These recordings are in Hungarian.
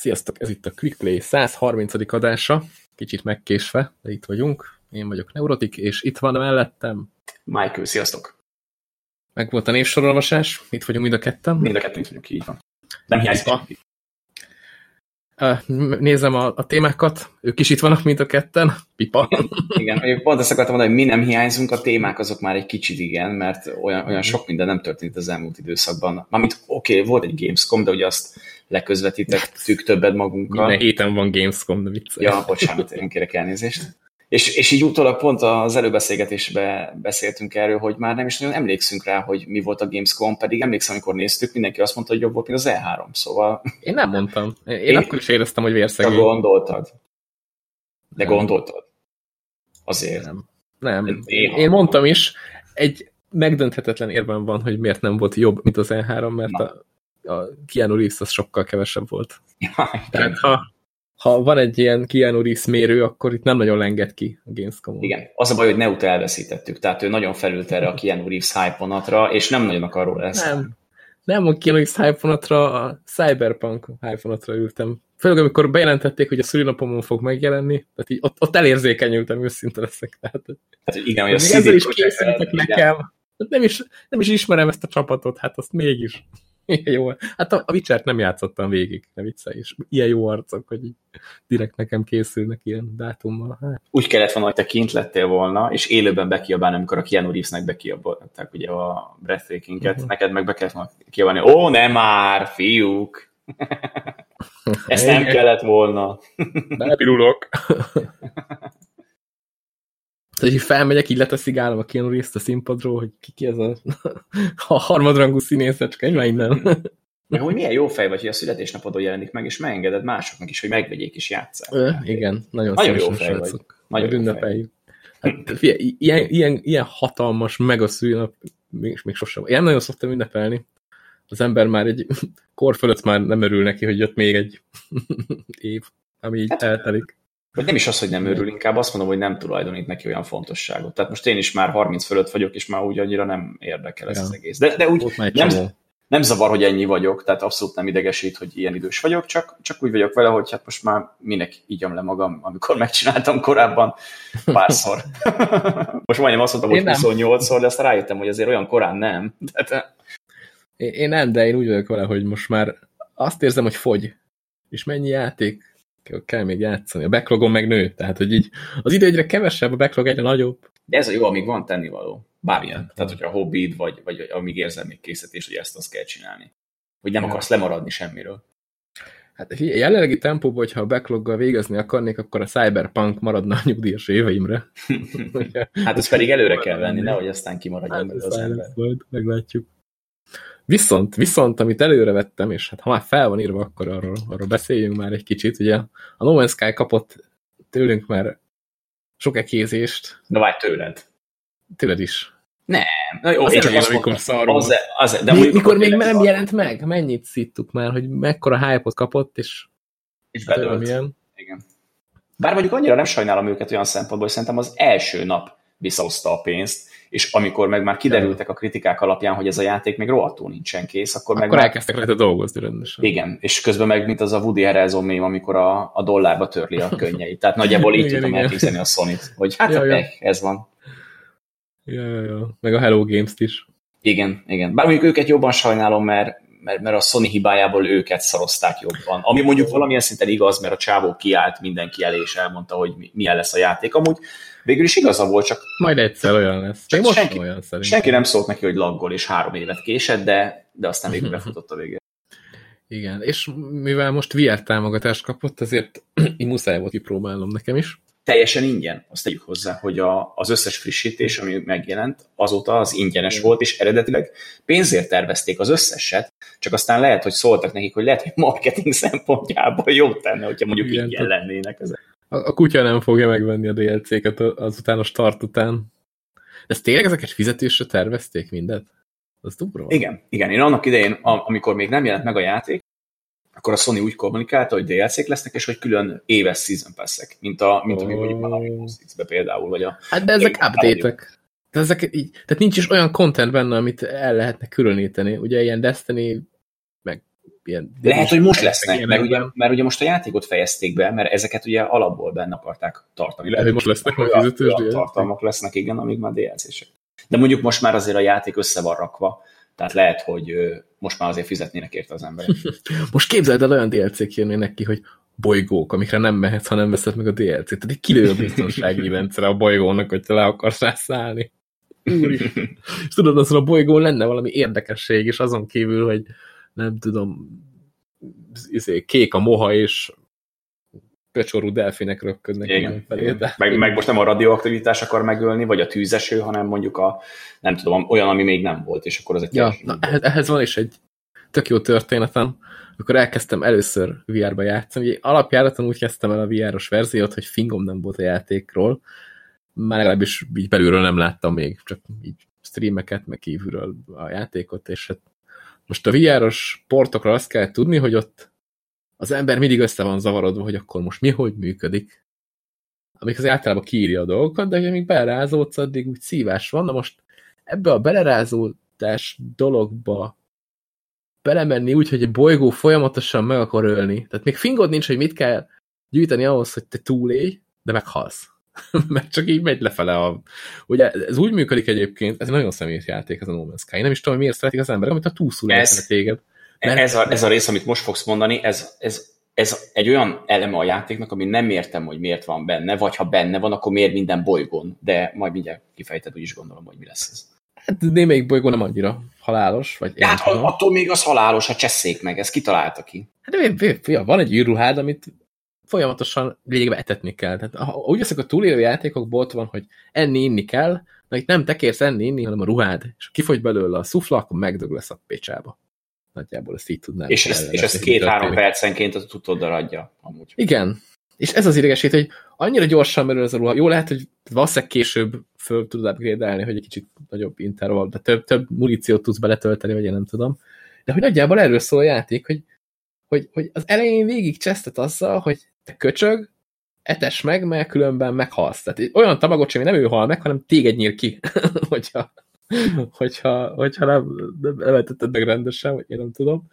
Sziasztok, ez itt a Quick Play 130. adása, kicsit megkésve, de itt vagyunk. Én vagyok Neurotik, és itt van mellettem. Michael, sziasztok! Meg volt a névsorolvasás, itt vagyunk mind a ketten. Mind a ketten itt vagyunk, így van. Nem hiányzik. Nézem a, a témákat, ők is itt vannak, mint a ketten. Pipa. Igen, én pont ezt akartam mondani, hogy mi nem hiányzunk, a témák azok már egy kicsit igen, mert olyan, olyan sok minden nem történt az elmúlt időszakban. Mármint oké, okay, volt egy Gamescom, de ugye azt leközvetítettük többet magunkkal. Minden héten van Gamescom, de vicces. Ja, bocsánat, én kérek elnézést. És, és így utólag pont az előbeszélgetésben beszéltünk erről, hogy már nem is nagyon emlékszünk rá, hogy mi volt a Gamescom, pedig emlékszem, amikor néztük, mindenki azt mondta, hogy jobb volt, mint az E3, szóval... Én nem mondtam. Én, én akkor is éreztem, hogy vérszegény. De gondoltad. De nem. gondoltad. Azért. Nem. nem. Én, én mondtam is, egy megdönthetetlen érvem van, hogy miért nem volt jobb, mint az E3, mert Na. a a Keanu Reeves az sokkal kevesebb volt. Ja, Tehát ha, ha van egy ilyen Keanu Reeves mérő, akkor itt nem nagyon lenged ki a gamescom -on. Igen, az a baj, hogy Neuta elveszítettük, tehát ő nagyon felült erre a Keanu Reeves hype és nem nagyon akar róla ezt. Nem, nem a Keanu Reeves hype a Cyberpunk hype ültem. Főleg, amikor bejelentették, hogy a szülinapomon fog megjelenni, tehát így ott, ott elérzékenyültem, őszinte leszek. Tehát, hát igen, hogy a ezzel is készültek nekem. Nem is, nem is ismerem ezt a csapatot, hát azt mégis. jó. Hát a, a Witcher-t nem játszottam végig, ne viccelj, és ilyen jó arcok, hogy így direkt nekem készülnek ilyen dátummal. Hát. Úgy kellett volna, hogy te kint lettél volna, és élőben bekiabálni, amikor a Keanu Reevesnek bekiabálták ugye a breathtaking-et, uh-huh. neked meg be kellett volna kiabálni, ó, nem már, fiúk! Ezt nem kellett volna. Bepirulok. Tehát, hogy felmegyek, így leteszigálom a Keanu Reeves-t a színpadról, hogy ki, ki ez a, a harmadrangú színészecske, egy már innen. Meg hogy milyen jó fej vagy, hogy a születésnapodon jelenik meg, és megengeded másoknak is, hogy megvegyék és játsszák. Ö, igen, nagyon, nagyon jó fej vagy. Nagyon ünnepeljük. Hát, figyelj, ilyen, ilyen, ilyen hatalmas, meg a szülinap, még, még sosem. Ilyen nagyon szoktam ünnepelni. Az ember már egy kor fölött már nem örül neki, hogy jött még egy év, ami így hát, eltelik. Vagy nem is az, hogy nem örül, inkább azt mondom, hogy nem tulajdonít neki olyan fontosságot. Tehát most én is már 30 fölött vagyok, és már úgy annyira nem érdekel ez ja. az egész. De, de úgy nem, nem zavar, hogy ennyi vagyok, tehát abszolút nem idegesít, hogy ilyen idős vagyok, csak, csak úgy vagyok vele, hogy hát most már minek ígyam le magam, amikor megcsináltam korábban párszor. most majdnem azt mondtam, hogy 28-szor, de aztán rájöttem, hogy azért olyan korán nem. Tehát... Én, én nem, de én úgy vagyok vele, hogy most már azt érzem, hogy fogy. És mennyi játék kell még játszani. A backlogon meg nő, tehát hogy így az idő egyre kevesebb, a backlog egyre nagyobb. De ez a jó, amíg van tennivaló. Bármilyen. Tehát, hogyha a hobbid, vagy, vagy amíg érzem még készítés, hogy ezt azt kell csinálni. Hogy nem ja. akarsz lemaradni semmiről. Hát jelenlegi tempóban, hogyha a backloggal végezni akarnék, akkor a Cyberpunk maradna a nyugdíjas éveimre. hát ezt pedig előre kell venni, nehogy aztán kimaradjon hát az ember. Majd meglátjuk. Viszont, viszont, amit előre vettem, és hát ha már fel van írva, akkor arról, arról beszéljünk már egy kicsit. Ugye a No Man's Sky kapott tőlünk már sok ekézést. De várj tőled. Tőled is. Nem. Na jó, én csak azt mondtam, az, az, de Mi, mikor még nem szarul. jelent meg? Mennyit szittuk már, hogy mekkora hype kapott, és, és bedölt. Igen. Bár mondjuk annyira nem sajnálom őket olyan szempontból, hogy szerintem az első nap visszahozta a pénzt, és amikor meg már kiderültek a kritikák alapján, hogy ez a játék még rohadtul nincsen kész, akkor, akkor meg már... elkezdtek rajta dolgozni rendesen. Igen, és közben meg mint az a Woody Harrelson mém, amikor a, a dollárba törli a könnyeit. Tehát nagyjából így tudom elképzelni a sony hogy hát ja, ja. ez van. Ja, ja, ja. Meg a Hello Games-t is. Igen, igen. Bár mondjuk őket jobban sajnálom, mert, mert, mert a Sony hibájából őket szarozták jobban. Ami mondjuk valamilyen szinten igaz, mert a csávó kiállt mindenki elé, és elmondta, hogy milyen lesz a játék. Amúgy végül is igaza volt, csak... Majd egyszer olyan lesz. Csak most senki, olyan szerintem. Senki nem szólt neki, hogy laggol, és három évet késett, de, de aztán végül befutott a végén. Igen, és mivel most VR támogatást kapott, ezért így muszáj volt kipróbálnom nekem is. Teljesen ingyen, azt tegyük hozzá, hogy a, az összes frissítés, ami megjelent, azóta az ingyenes volt, és eredetileg pénzért tervezték az összeset, csak aztán lehet, hogy szóltak nekik, hogy lehet, hogy marketing szempontjából jó tenne, hogyha mondjuk Igen, ingyen lennének ezek. A, a kutya nem fogja megvenni a DLC-ket azután a start után. De ezt tényleg ezeket fizetésre tervezték mindet? Az dubra Igen, igen. Én annak idején, amikor még nem jelent meg a játék, akkor a Sony úgy kommunikálta, hogy DLC-k lesznek, és hogy külön éves season pass mint, a, mint oh. ami mondjuk van a Windows be például, vagy a... Hát de ezek update-ek. Tehát, ezek így, tehát nincs is olyan content benne, amit el lehetne különíteni. Ugye ilyen Destiny, ilyen... Lehet, hogy most lesznek, mert ugye, mert ugye most a játékot fejezték be, mert ezeket ugye alapból benne akarták tartani. Lehet, hogy most lesznek a fizetős tartalmak lesznek, igen, amíg már DLC-sek. De mondjuk most már azért a játék össze van rakva, tehát lehet, hogy most már azért fizetnének érte az emberek. most képzeld el, olyan DLC-k jönnének ki, hogy bolygók, amikre nem mehetsz, ha nem veszed meg a DLC-t. Tehát egy kilő a biztonsági rendszer a bolygónak, hogy te le akarsz rászállni. Úri. és tudod, azon a bolygón lenne valami érdekesség, és azon kívül, hogy nem tudom, izé, kék a moha, és pecsorú delfinek röpködnek igen, felé. Igen. De... Meg, meg most nem a radioaktivitás akar megölni, vagy a tűzeső, hanem mondjuk a, nem tudom, olyan, ami még nem volt, és akkor az egy ja, na, ehhez, ehhez van is egy tök jó történetem, amikor elkezdtem először VR-ba játszani, ugye alapjáraton úgy kezdtem el a VR-os verziót, hogy fingom nem volt a játékról, már legalábbis így belülről nem láttam még, csak így streameket, meg kívülről a játékot, és hát most a VR-os portokra azt kell tudni, hogy ott az ember mindig össze van zavarodva, hogy akkor most mi hogy működik. Amik az általában kiírja a dolgokat, de amíg belerázódsz, addig úgy szívás van. Na most ebbe a belerázódás dologba belemenni úgy, hogy egy bolygó folyamatosan meg akar ölni. Tehát még fingod nincs, hogy mit kell gyűjteni ahhoz, hogy te túlélj, de meghalsz. Mert csak így megy lefele a... Ugye ez úgy működik egyébként, ez egy nagyon személyes játék, ez a No Man's Sky. Nem is tudom, hogy miért szeretik az emberek, amit a túlszul ez, téged. Mert... Ez, a, ez a rész, amit most fogsz mondani, ez, ez, ez egy olyan eleme a játéknak, ami nem értem, hogy miért van benne, vagy ha benne van, akkor miért minden bolygón. De majd mindjárt kifejted, úgy is gondolom, hogy mi lesz ez. Hát némelyik bolygó nem annyira halálos. Vagy ja, hát attól még az halálos, ha cseszék meg, ezt kitalálta ki. Hát de van egy űrruhád, amit folyamatosan lényegben etetni kell. Tehát ha úgy veszek a túlélő játékokból ott van, hogy enni, inni kell, de itt nem tekérsz enni, inni, hanem a ruhád, és kifogy belőle a szufla, akkor megdög lesz a pécsába. Nagyjából ezt így tudnám. És ezt, és ezt két-három percenként a tudod adja. Amúgy. Igen. És ez az idegesít, hogy annyira gyorsan merül ez a ruha. Jó lehet, hogy valószínűleg később föl tudod upgrade hogy egy kicsit nagyobb intervall, de több, több muníciót tudsz beletölteni, vagy én nem tudom. De hogy nagyjából erről szól a játék, hogy, hogy, hogy az elején végig csesztet azzal, hogy te köcsög, etes meg, mert különben meghalsz. Tehát olyan tamagocsi, ami nem ő hal meg, hanem téged nyír ki, hogyha, hogyha, hogyha nem, nem emeltetted meg rendesen, vagy én nem tudom.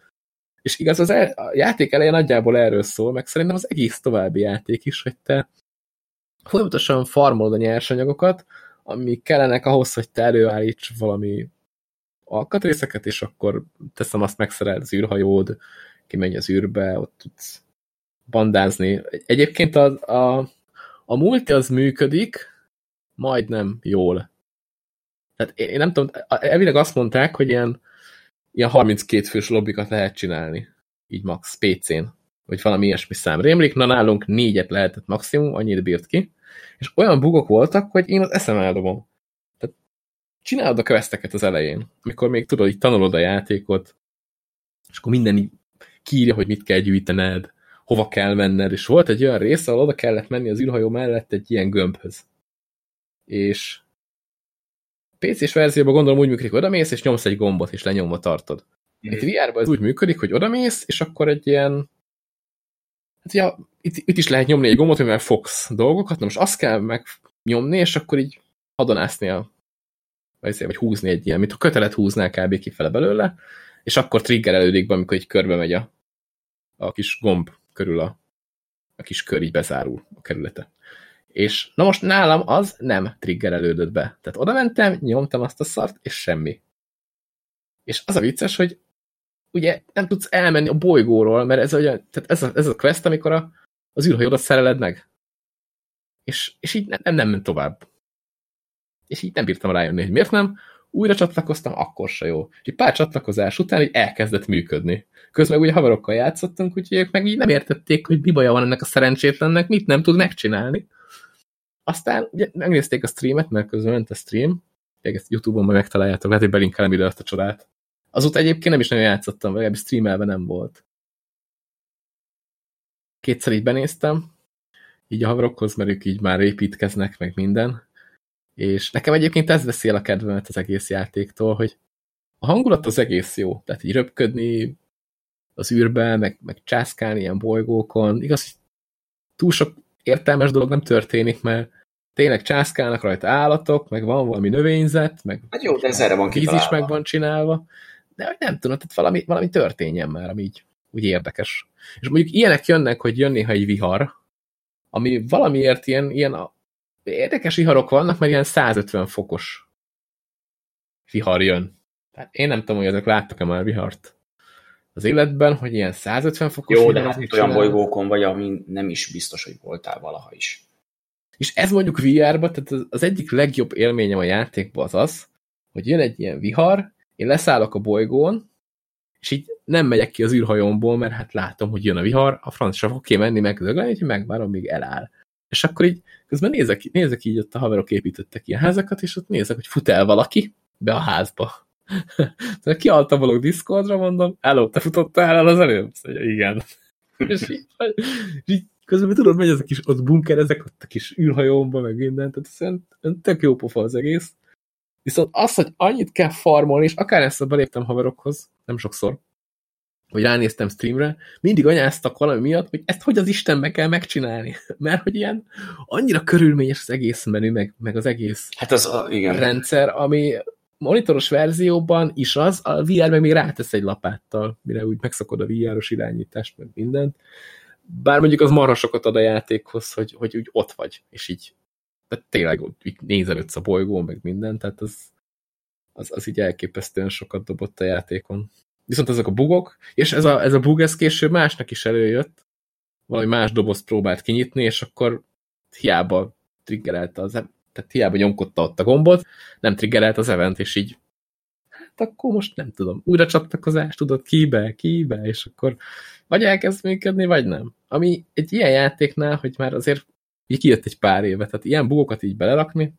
És igaz, az el, a játék eleje nagyjából erről szól, meg szerintem az egész további játék is, hogy te folyamatosan farmolod a nyersanyagokat, ami kellenek ahhoz, hogy te előállíts valami alkatrészeket, és akkor teszem azt megszereld az űrhajód, kimegy az űrbe, ott tudsz bandázni. Egyébként a, a, a multi az működik, majdnem jól. Tehát én nem tudom, elvileg azt mondták, hogy ilyen, ilyen 32 fős lobbikat lehet csinálni. Így max PC-n. Vagy valami ilyesmi szám rémlik. Na nálunk négyet lehetett maximum, annyit bírt ki. És olyan bugok voltak, hogy én az eszem eldobom. Tehát csinálod a questeket az elején, amikor még tudod, hogy tanulod a játékot, és akkor minden így kiírja, hogy mit kell gyűjtened, hova kell menned, és volt egy olyan rész, ahol oda kellett menni az űrhajó mellett egy ilyen gömbhöz. És PC-s verzióban gondolom úgy működik, hogy odamész, és nyomsz egy gombot, és lenyomva tartod. Mm. Itt VR-ban ez úgy működik, hogy odamész, és akkor egy ilyen hát ja, itt, itt is lehet nyomni egy gombot, amivel fogsz dolgokat, na most azt kell megnyomni, és akkor így hadonászni a vagy, vagy húzni egy ilyen, mint a kötelet húznál kb. kifele belőle, és akkor triggerelődik be, amikor egy körbe megy a, a kis gomb körül a, a kis kör így bezárul a kerülete. És na most nálam az nem triggerelődött be. Tehát oda mentem, nyomtam azt a szart, és semmi. És az a vicces, hogy ugye nem tudsz elmenni a bolygóról, mert ez, olyan, tehát ez, a, ez a quest, amikor a, az űrhajódat szereled meg. És, és így nem, nem ment tovább. És így nem bírtam rájönni, hogy miért nem. Újra csatlakoztam, akkor se jó. Egy pár csatlakozás után így elkezdett működni. Közben ugye haverokkal játszottunk, úgyhogy ők meg így nem értették, hogy mi baja van ennek a szerencsétlennek, mit nem tud megcsinálni. Aztán ugye megnézték a streamet, mert közben ment a stream, ezt Youtube-on majd megtaláljátok, lehet, hogy belinkelem ide azt a csodát. Azóta egyébként nem is nagyon játszottam, vagy streamelve nem volt. Kétszer így benéztem, így a haverokhoz, mert ők így már építkeznek, meg minden. És nekem egyébként ez veszi el a kedvemet az egész játéktól, hogy a hangulat az egész jó. Tehát így röpködni az űrbe, meg, meg császkálni ilyen bolygókon. Igaz, hogy túl sok értelmes dolog nem történik, mert tényleg császkálnak rajta állatok, meg van valami növényzet, meg hát jó, de ez erre van víz is meg van csinálva, de hogy nem tudom, tehát valami, valami történjen már, ami így úgy érdekes. És mondjuk ilyenek jönnek, hogy jön néha egy vihar, ami valamiért ilyen, ilyen érdekes viharok vannak, mert ilyen 150 fokos vihar jön. Tehát én nem tudom, hogy ezek láttak-e már vihart az életben, hogy ilyen 150 fokos Jó, de hát olyan bolygókon vagy, ami nem is biztos, hogy voltál valaha is. És ez mondjuk VR-ba, tehát az egyik legjobb élményem a játékban az az, hogy jön egy ilyen vihar, én leszállok a bolygón, és így nem megyek ki az űrhajómból, mert hát látom, hogy jön a vihar, a franc sem fog kimenni megdögleni, hogy megvárom, míg eláll. És akkor így közben nézek, nézek így, ott a haverok építettek ilyen házakat, és ott nézek, hogy fut el valaki be a házba. Kialtam valók Discordra, mondom, hello, te futottál el az előbb? Szóval, igen. és így, így közben tudod, megy ez a kis, ott bunkerezek, ott a kis űrhajómba, meg mindent, tehát szerintem tök jó pofa az egész. Viszont az, hogy annyit kell farmolni, és akár ezt beléptem haverokhoz, nem sokszor, hogy ránéztem streamre, mindig anyáztak valami miatt, hogy ezt hogy az Istenbe kell megcsinálni. Mert hogy ilyen annyira körülményes az egész menü, meg, meg az egész hát az, a, igen. rendszer, ami monitoros verzióban is az, a VR meg még rátesz egy lapáttal, mire úgy megszakod a VR-os irányítást, meg mindent. Bár mondjuk az marha sokat ad a játékhoz, hogy, hogy úgy ott vagy, és így tehát tényleg így nézelődsz a bolygón, meg minden, tehát az, az, az így elképesztően sokat dobott a játékon. Viszont ezek a bugok, és ez a, ez a bug ez később másnak is előjött, valami más dobozt próbált kinyitni, és akkor hiába triggerelte az, tehát hiába nyomkodta ott a gombot, nem triggerelt az event, és így hát akkor most nem tudom, újra csatlakozás, tudod, kibe, kibe, és akkor vagy elkezd működni, vagy nem. Ami egy ilyen játéknál, hogy már azért így kijött egy pár éve, tehát ilyen bugokat így belerakni,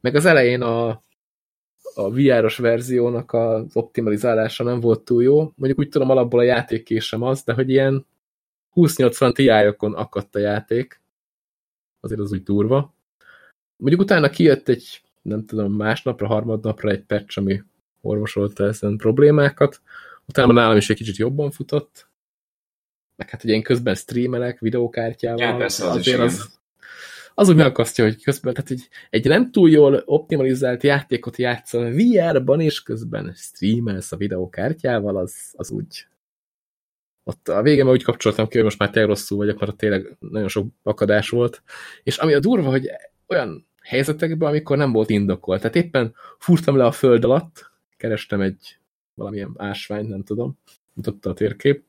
meg az elején a, a VR-os verziónak az optimalizálása nem volt túl jó. Mondjuk úgy tudom, alapból a játékkésem az, de hogy ilyen 2080 Ti-okon akadt a játék. Azért az úgy durva. Mondjuk utána kijött egy, nem tudom, másnapra, harmadnapra egy patch, ami orvosolta ezen problémákat. Utána nálam is egy kicsit jobban futott, meg hát ugye én közben streamelek videókártyával. Ja, persze, az azért az, az úgy megakasztja, hogy közben, tehát egy, egy nem túl jól optimalizált játékot játszol VR-ban, és közben streamelsz a videókártyával, az, az úgy ott a végén már úgy kapcsoltam ki, hogy most már tényleg rosszul vagyok, mert tényleg nagyon sok akadás volt. És ami a durva, hogy olyan helyzetekben, amikor nem volt indokolt. Tehát éppen furtam le a föld alatt, kerestem egy valamilyen ásványt, nem tudom, mutatta a térkép,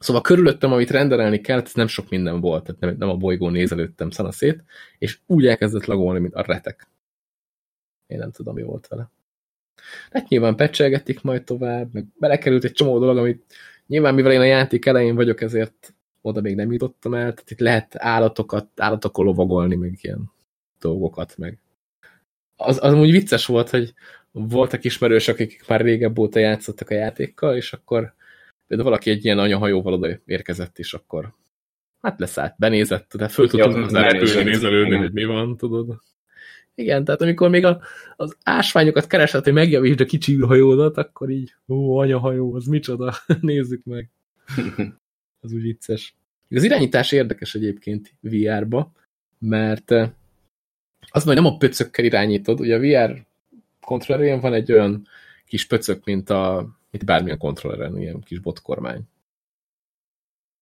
Szóval körülöttem, amit renderelni kellett, nem sok minden volt, tehát nem, nem a bolygón nézelődtem szanaszét, és úgy elkezdett lagolni, mint a retek. Én nem tudom, mi volt vele. Hát nyilván pecselgetik majd tovább, meg belekerült egy csomó dolog, amit nyilván mivel én a játék elején vagyok, ezért oda még nem jutottam el, tehát itt lehet állatokat, állatokon lovagolni, meg ilyen dolgokat, meg az, az úgy vicces volt, hogy voltak ismerősök, akik már régebb óta játszottak a játékkal, és akkor például valaki egy ilyen anyahajóval oda érkezett, és akkor hát leszállt, benézett, de föl tudtunk az repülni, nézelődni, hogy mi van, tudod. Igen, tehát amikor még a, az ásványokat keresett, hogy megjavítsd a kicsi űrhajódat, akkor így, ó, anyahajó, az micsoda, nézzük meg. Az úgy vicces. Az irányítás érdekes egyébként VR-ba, mert eh, az majd nem a pöcökkel irányítod, ugye a VR kontrollerén van egy olyan kis pöcök, mint a mint bármilyen kontrolleren, ilyen kis botkormány.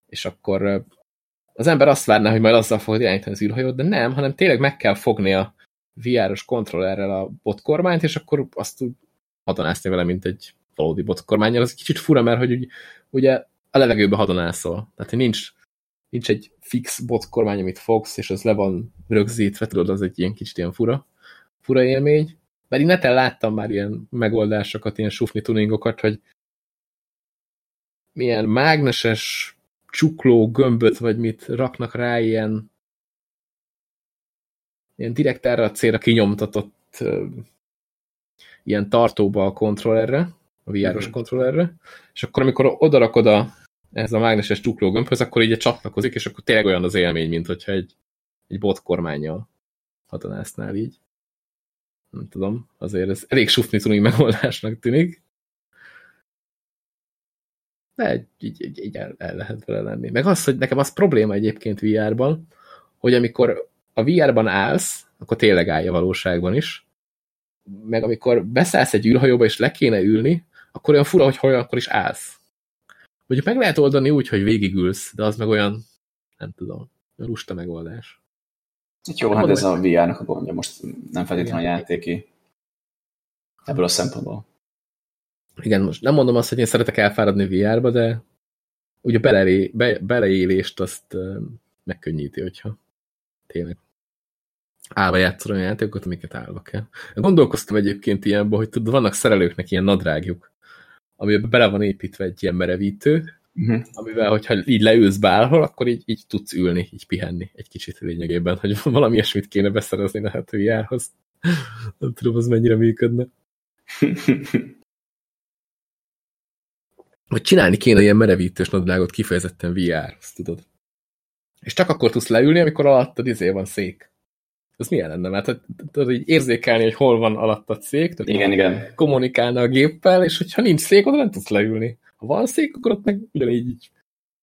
És akkor az ember azt várná, hogy majd azzal fog irányítani az űrhajót, de nem, hanem tényleg meg kell fogni a VR-os kontrollerrel a botkormányt, és akkor azt úgy hadonászni vele, mint egy valódi botkormányjal. Az kicsit fura, mert hogy ugye a levegőbe hadonászol. Tehát, nincs, nincs egy fix botkormány, amit fogsz, és az le van rögzítve, tudod, az egy ilyen kicsit ilyen fura, fura élmény. Én neten láttam már ilyen megoldásokat, ilyen sufni tuningokat, hogy milyen mágneses csukló gömböt, vagy mit raknak rá ilyen ilyen direkt erre a célra kinyomtatott uh, ilyen tartóba a kontrollerre, a VR-os -huh. kontrollerre, és akkor amikor odarakod a, ez a mágneses csukló gömbhöz, akkor így csatlakozik, és akkor tényleg olyan az élmény, mint hogyha egy, egy bot kormányjal hatanásznál így nem tudom, azért ez elég sufni tuning megoldásnak tűnik. De így, így, így el, el lehet vele lenni. Meg az, hogy nekem az probléma egyébként VR-ban, hogy amikor a VR-ban állsz, akkor tényleg állja valóságban is, meg amikor beszállsz egy űrhajóba és le kéne ülni, akkor olyan fura, hogy hol akkor is állsz. Mondjuk meg lehet oldani úgy, hogy végigülsz, de az meg olyan, nem tudom, lusta megoldás. Jó, hát ez a VR-nak a gondja, most nem feltétlenül a játéki. Ebből a szempontból. Igen, most nem mondom azt, hogy én szeretek elfáradni VR-ba, de ugye belelé, be, beleélést azt megkönnyíti, hogyha tényleg állva játszol olyan játékokat, amiket állva kell. Gondolkoztam egyébként ilyenben, hogy tudod, vannak szerelőknek ilyen nadrágjuk, amiben bele van építve egy ilyen merevítő, uh -huh. amivel, hogyha így leülsz bárhol, akkor így, így tudsz ülni, így pihenni egy kicsit lényegében, hogy valami ilyesmit kéne beszerezni lehet VR-hoz. Nem tudom, az mennyire működne. Vagy csinálni kéne ilyen merevítős nadrágot kifejezetten VR, azt tudod. És csak akkor tudsz leülni, amikor alattad izé van szék. Ez milyen lenne? Mert tudod így érzékelni, hogy hol van alattad szék, tudod, igen, igen. kommunikálna a géppel, és hogyha nincs szék, oda nem tudsz leülni. Ha van szék, akkor ott meg ugyanígy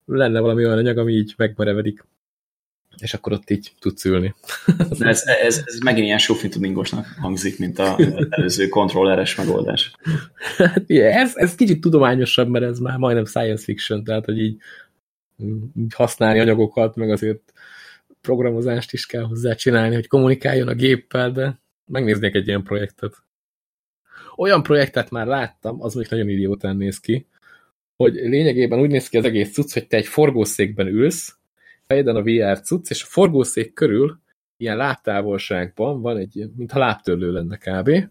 lenne valami olyan anyag, ami így megmerevedik. És akkor ott így tudsz ülni. De ez, ez, ez megint ilyen sufi tuningosnak hangzik, mint az előző kontrolleres megoldás. Hát, ez, ez kicsit tudományosabb, mert ez már majdnem science fiction, tehát hogy így, így használni anyagokat, meg azért programozást is kell hozzá csinálni, hogy kommunikáljon a géppel, de megnéznék egy ilyen projektet. Olyan projektet már láttam, az még nagyon idiótán néz ki, hogy lényegében úgy néz ki az egész cucc, hogy te egy forgószékben ülsz, fejeden a VR cucc, és a forgószék körül ilyen láptávolságban van egy, mintha láptörlő lenne kb.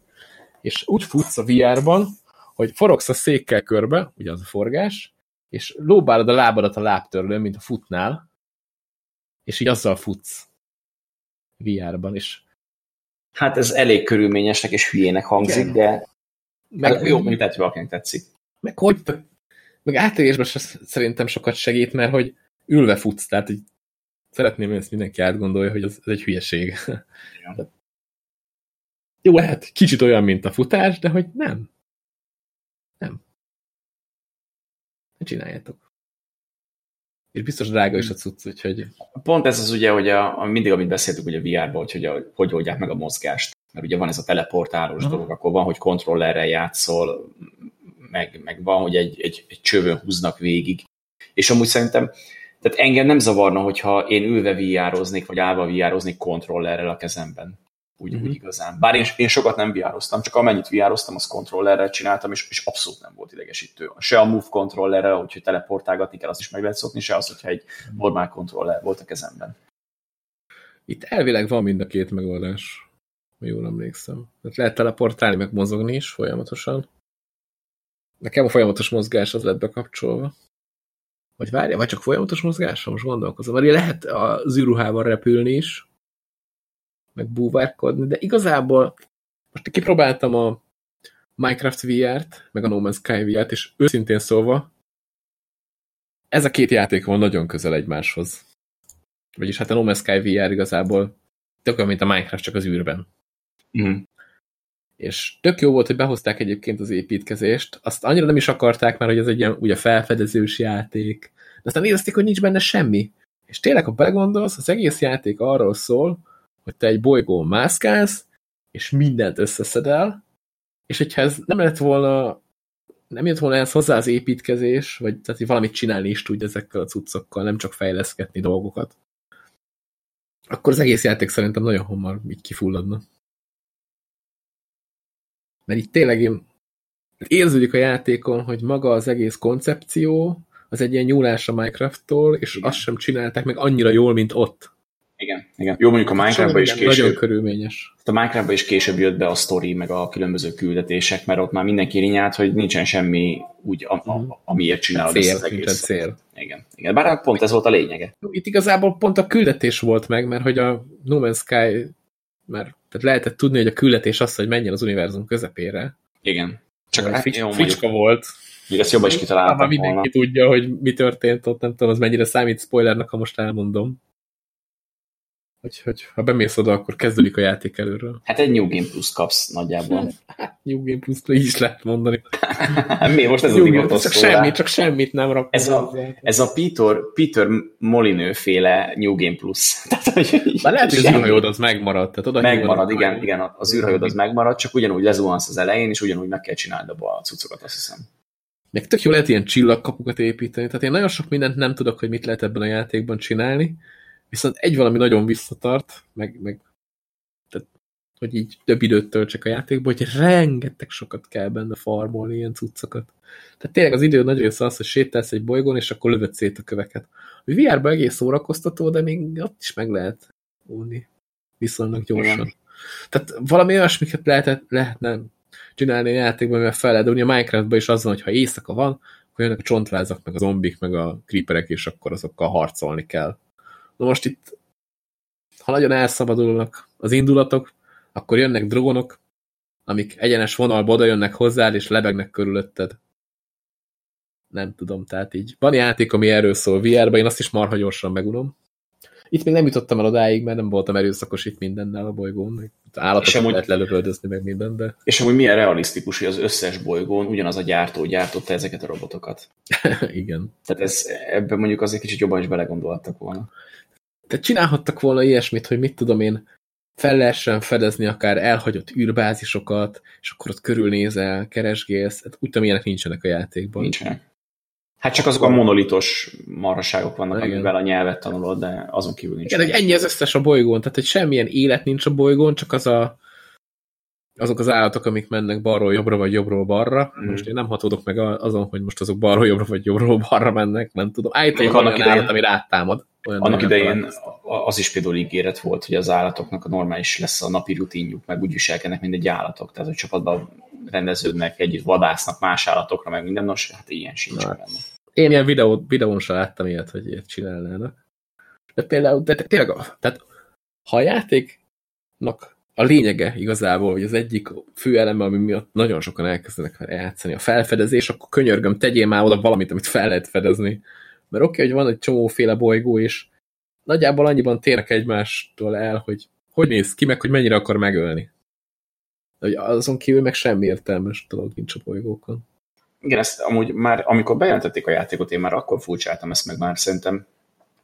És úgy futsz a VR-ban, hogy forogsz a székkel körbe, ugye az a forgás, és lóbálod a lábadat a láptörlőn, mint a futnál, és így azzal futsz VR-ban, és Hát ez elég körülményesnek és hülyének hangzik, Igen. de meg, hát jó, mint egy valakinek tetszik. Meg hogy, meg átérésben szerintem sokat segít, mert hogy ülve futsz, tehát így szeretném, hogy ezt mindenki átgondolja, hogy ez, ez egy hülyeség. Ja. Jó, lehet kicsit olyan, mint a futás, de hogy nem. Nem. Ne csináljátok. És biztos drága is a cucc, úgyhogy... Pont ez az ugye, hogy a, a mindig, amit beszéltük ugye VR-ban, hogy, hogy, a, hogy oldják meg a mozgást. Mert ugye van ez a teleportálós Aha. dolog, akkor van, hogy kontrollerrel játszol, meg, meg van, hogy egy, egy, egy csövön húznak végig. És amúgy szerintem, tehát engem nem zavarna, hogyha én ülve VR-oznék, vagy állva VR-oznék kontrollerrel a kezemben úgy, uh-huh. úgy mhm. igazán. Bár én, én sokat nem viároztam, csak amennyit viároztam, az kontrollerrel csináltam, és, és abszolút nem volt idegesítő. Se a Move kontrollerrel, úgyhogy teleportálgatni kell, azt is meg lehet szokni, se az, hogyha egy normál kontroller volt a kezemben. Itt elvileg van mind a két megoldás, ha jól emlékszem. Tehát lehet teleportálni, meg mozogni is folyamatosan. Nekem a folyamatos mozgás az lett bekapcsolva. Vagy várja, vagy csak folyamatos mozgás? Most gondolkozom. Mert lehet az űrruhával repülni is, meg búvárkodni, de igazából most kipróbáltam a Minecraft VR-t, meg a No Man's Sky VR-t, és őszintén szólva ez a két játék van nagyon közel egymáshoz. Vagyis hát a No Man's Sky VR igazából tök mint a Minecraft, csak az űrben. Mm. És tök jó volt, hogy behozták egyébként az építkezést. Azt annyira nem is akarták, mert hogy ez egy ilyen ugye felfedezős játék. De aztán érezték, hogy nincs benne semmi. És tényleg, ha belegondolsz, az egész játék arról szól, hogy te egy bolygón mászkálsz, és mindent összeszedel, és hogyha ez nem lett volna, nem jött volna ez hozzá az építkezés, vagy tehát, hogy valamit csinálni is tudj ezekkel a cuccokkal, nem csak fejleszgetni dolgokat, akkor az egész játék szerintem nagyon hamar így kifulladna. Mert itt tényleg én érződik a játékon, hogy maga az egész koncepció, az egy ilyen nyúlás a Minecraft-tól, és Igen. azt sem csinálták meg annyira jól, mint ott. Igen, igen. Jó, mondjuk a Minecraftban is később... Nagyon körülményes. A Minecraftban is később jött be a story, meg a különböző küldetések, mert ott már mindenki rinyált, hogy nincsen semmi úgy, a, a, mhm. amiért csinálod cél, ezt az egész. cél. Igen, igen. Bár hát pont ez volt a lényege. Itt igazából pont a küldetés volt meg, mert hogy a No Man's Sky, mert tehát lehetett tudni, hogy a küldetés az, hogy menjen az univerzum közepére. Igen. Csak hát, fics, jó, fricska volt. Még ezt jobban is kitaláltam volna. mindenki tudja, hogy mi történt ott, nem tudom, az mennyire számít spoilernek, ha most elmondom hogy, hogy ha bemész oda, akkor kezdődik a játék előről. Hát egy New Game Plus kapsz nagyjából. Hát, New Game Plus így is lehet mondani. Mi most ez New a Csak semmi, csak semmit nem rakok. Ez a, ez a Peter, Peter Molinő féle New Game Plus. Tehát, hogy Már lehet, hogy az űrhajód az megmarad. Tehát oda megmarad, igen, igen, az űrhajód az megmarad, csak ugyanúgy lezuhansz az elején, és ugyanúgy meg kell csinálni a cuccokat, azt hiszem. meg tök jó lehet ilyen csillagkapukat építeni, tehát én nagyon sok mindent nem tudok, hogy mit lehet ebben a játékban csinálni, viszont egy valami nagyon visszatart, meg, meg tehát, hogy így több időt töltsek a játékban, hogy rengeteg sokat kell benne farmolni ilyen cuccokat. Tehát tényleg az idő nagyon össze az, hogy sétálsz egy bolygón, és akkor lövöd szét a köveket. A VR-ban egész szórakoztató, de még ott is meg lehet úrni viszonylag gyorsan. Igen. Tehát valami olyasmiket lehetett, lehetne csinálni a játékban, mert fel lehet, de ugye a Minecraftban is az van, hogy ha éjszaka van, akkor jönnek a csontvázak, meg a zombik, meg a creeperek, és akkor azokkal harcolni kell. Na most itt, ha nagyon elszabadulnak az indulatok, akkor jönnek drónok, amik egyenes vonalba oda jönnek hozzád, és lebegnek körülötted. Nem tudom, tehát így. Van játék, ami erről szól VR-ba, én azt is marha gyorsan megunom. Itt még nem jutottam el odáig, mert nem voltam erőszakos itt mindennel a bolygón. Állatokat amúgy, lehet lelövöldözni meg minden, de... És amúgy milyen realisztikus, hogy az összes bolygón ugyanaz a gyártó gyártotta ezeket a robotokat. Igen. Tehát ez, ebben mondjuk azért kicsit jobban is belegondoltak volna. Tehát csinálhattak volna ilyesmit, hogy mit tudom én, fel lehessen fedezni akár elhagyott űrbázisokat, és akkor ott körülnézel, keresgélsz. Hát úgy tudom, ilyenek nincsenek a játékban. Nincsenek. Hát csak azok a monolitos marhaságok vannak, Igen. amivel a nyelvet tanulod, de azon kívül nincs. Igen, ennyi az összes a bolygón, tehát hogy semmilyen élet nincs a bolygón, csak az a azok az állatok, amik mennek balról jobbra, vagy jobbról balra. Mm. Most én nem hatódok meg azon, hogy most azok balról jobbra, vagy jobbról balra mennek, nem tudom. Állítólag van olyan idején, állat, ami rátámad. Olyan annak idején az is például ígéret volt, hogy az állatoknak a normális lesz a napi rutinjuk, meg úgy viselkednek, mint egy állatok. Tehát, hogy csapatban rendeződnek, együtt vadásznak más állatokra, meg minden, nos, hát ilyen sincs hát. benne. Én ilyen videó, videón sem láttam ilyet, hogy ilyet csinálnának. De például, de tényleg, tehát ha a játéknak a lényege igazából, hogy az egyik fő eleme, ami miatt nagyon sokan elkezdenek játszani, a felfedezés, akkor könyörgöm, tegyél már oda valamit, amit fel lehet fedezni. Mert oké, okay, hogy van egy csomóféle bolygó, és nagyjából annyiban térnek egymástól el, hogy hogy néz ki, meg hogy mennyire akar megölni. Hogy azon kívül meg semmi értelmes dolog nincs a bolygókon. Igen, ezt amúgy már, amikor bejelentették a játékot, én már akkor furcsáltam ezt meg már szerintem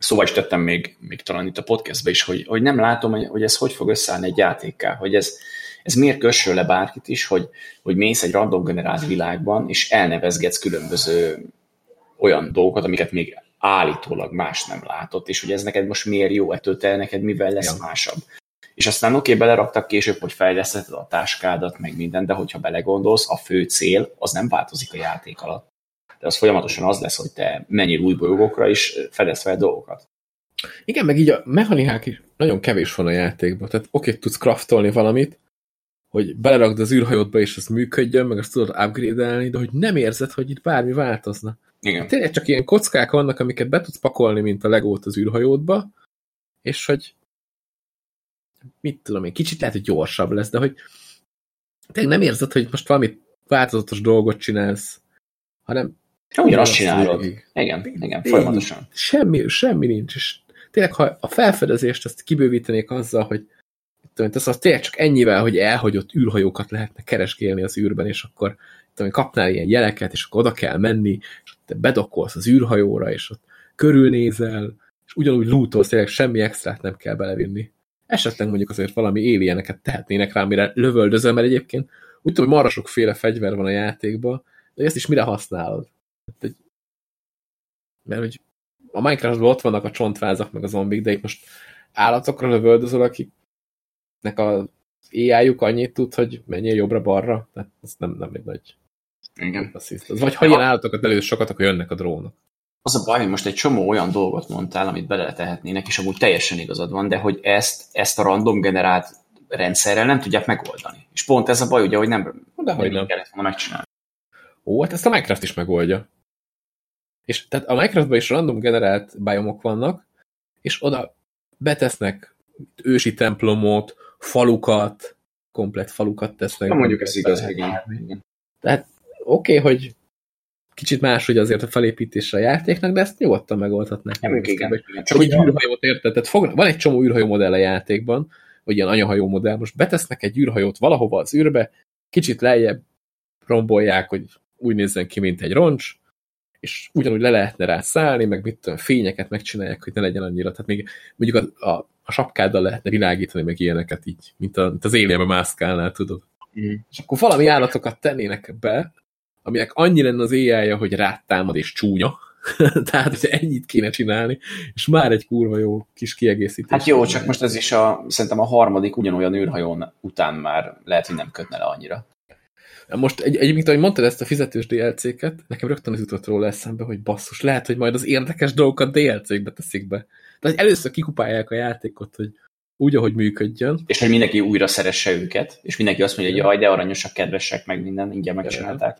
szóval is tettem még, még talán itt a podcastbe is, hogy, hogy nem látom, hogy, hogy ez hogy fog összeállni egy játékká, hogy ez, ez miért kössön le bárkit is, hogy, hogy mész egy random generált világban, és elnevezgetsz különböző olyan dolgokat, amiket még állítólag más nem látott, és hogy ez neked most miért jó, ettől te neked mivel lesz ja. másabb. És aztán oké, okay, beleraktak később, hogy fejlesztheted a táskádat, meg minden, de hogyha belegondolsz, a fő cél az nem változik a játék alatt. De az folyamatosan az lesz, hogy te menjél új bolygókra, és fedez fel dolgokat. Igen, meg így a mechanikák is nagyon kevés van a játékban. Tehát oké, tudsz craftolni valamit, hogy belerakd az űrhajódba, és az működjön, meg azt tudod upgrade de hogy nem érzed, hogy itt bármi változna. Igen. Tényleg csak ilyen kockák vannak, amiket be tudsz pakolni, mint a legót az űrhajódba, és hogy mit tudom én, kicsit lehet, hogy gyorsabb lesz, de hogy tényleg nem érzed, hogy most valami változatos dolgot csinálsz, hanem azt csinálod. Igen, igen, folyamatosan. Semmi, semmi nincs, és tényleg, ha a felfedezést azt kibővítenék azzal, hogy tudom, az, az tényleg csak ennyivel, hogy elhagyott űrhajókat lehetne keresgélni az űrben, és akkor tudom, kapnál ilyen jeleket, és akkor oda kell menni, és te bedokolsz az űrhajóra, és ott körülnézel, és ugyanúgy lootolsz, tényleg semmi extrát nem kell belevinni esetleg mondjuk azért valami éljeneket tehetnének rá, mire lövöldözöl, mert egyébként úgy tudom, hogy marra sokféle fegyver van a játékban, de ezt is mire használod? Hát mert hogy a Minecraftban ott vannak a csontvázak, meg a zombik, de itt most állatokra lövöldözöl, akiknek az ai annyit tud, hogy menjél jobbra-balra, tehát ez nem, nem egy nagy Igen. Vagy ha ilyen állatokat elősz sokat, akkor jönnek a drónok. Az a baj, hogy most egy csomó olyan dolgot mondtál, amit beletehetnének, és amúgy teljesen igazad van, de hogy ezt, ezt a random generált rendszerrel nem tudják megoldani. És pont ez a baj, ugye, hogy nem, de hogy nem kellett volna megcsinálni. Ó, hát ezt a Minecraft is megoldja. És tehát a Minecraftban is random generált biomok vannak, és oda betesznek ősi templomot, falukat, komplet falukat tesznek. Na mondjuk ez igaz, igen. Tehát oké, okay, hogy kicsit más, hogy azért a felépítésre a játéknak, de ezt nyugodtan megoldhatnák. Nem, igen, igen. Csak hogy űrhajót érted, tehát fog, van egy csomó űrhajó modell a játékban, vagy ilyen anyahajó modell, most betesznek egy űrhajót valahova az űrbe, kicsit lejjebb rombolják, hogy úgy nézzen ki, mint egy roncs, és ugyanúgy le lehetne rá szállni, meg mit tudom, fényeket megcsinálják, hogy ne legyen annyira. Tehát még mondjuk a, a, a sapkáddal lehetne világítani, meg ilyeneket így, mint, a, mint az élénbe mászkálnál, tudod. Mm. És akkor valami állatokat tennének be, aminek annyi lenne az AI-ja, hogy rátámad és csúnya. Tehát, hogy ennyit kéne csinálni, és már egy kurva jó kis kiegészítés. Hát jó, csak most ez is a, szerintem a harmadik ugyanolyan űrhajón után már lehet, hogy nem kötne le annyira. Most egy, egyébként, ahogy mondtad ezt a fizetős DLC-ket, nekem rögtön az jutott róla eszembe, hogy basszus, lehet, hogy majd az érdekes dolgokat DLC-kbe teszik be. Tehát először kikupálják a játékot, hogy úgy, ahogy működjön. És hogy mindenki újra szeresse őket, és mindenki azt mondja, hogy jaj, de aranyosak, kedvesek, meg minden, ingyen megcsinálták.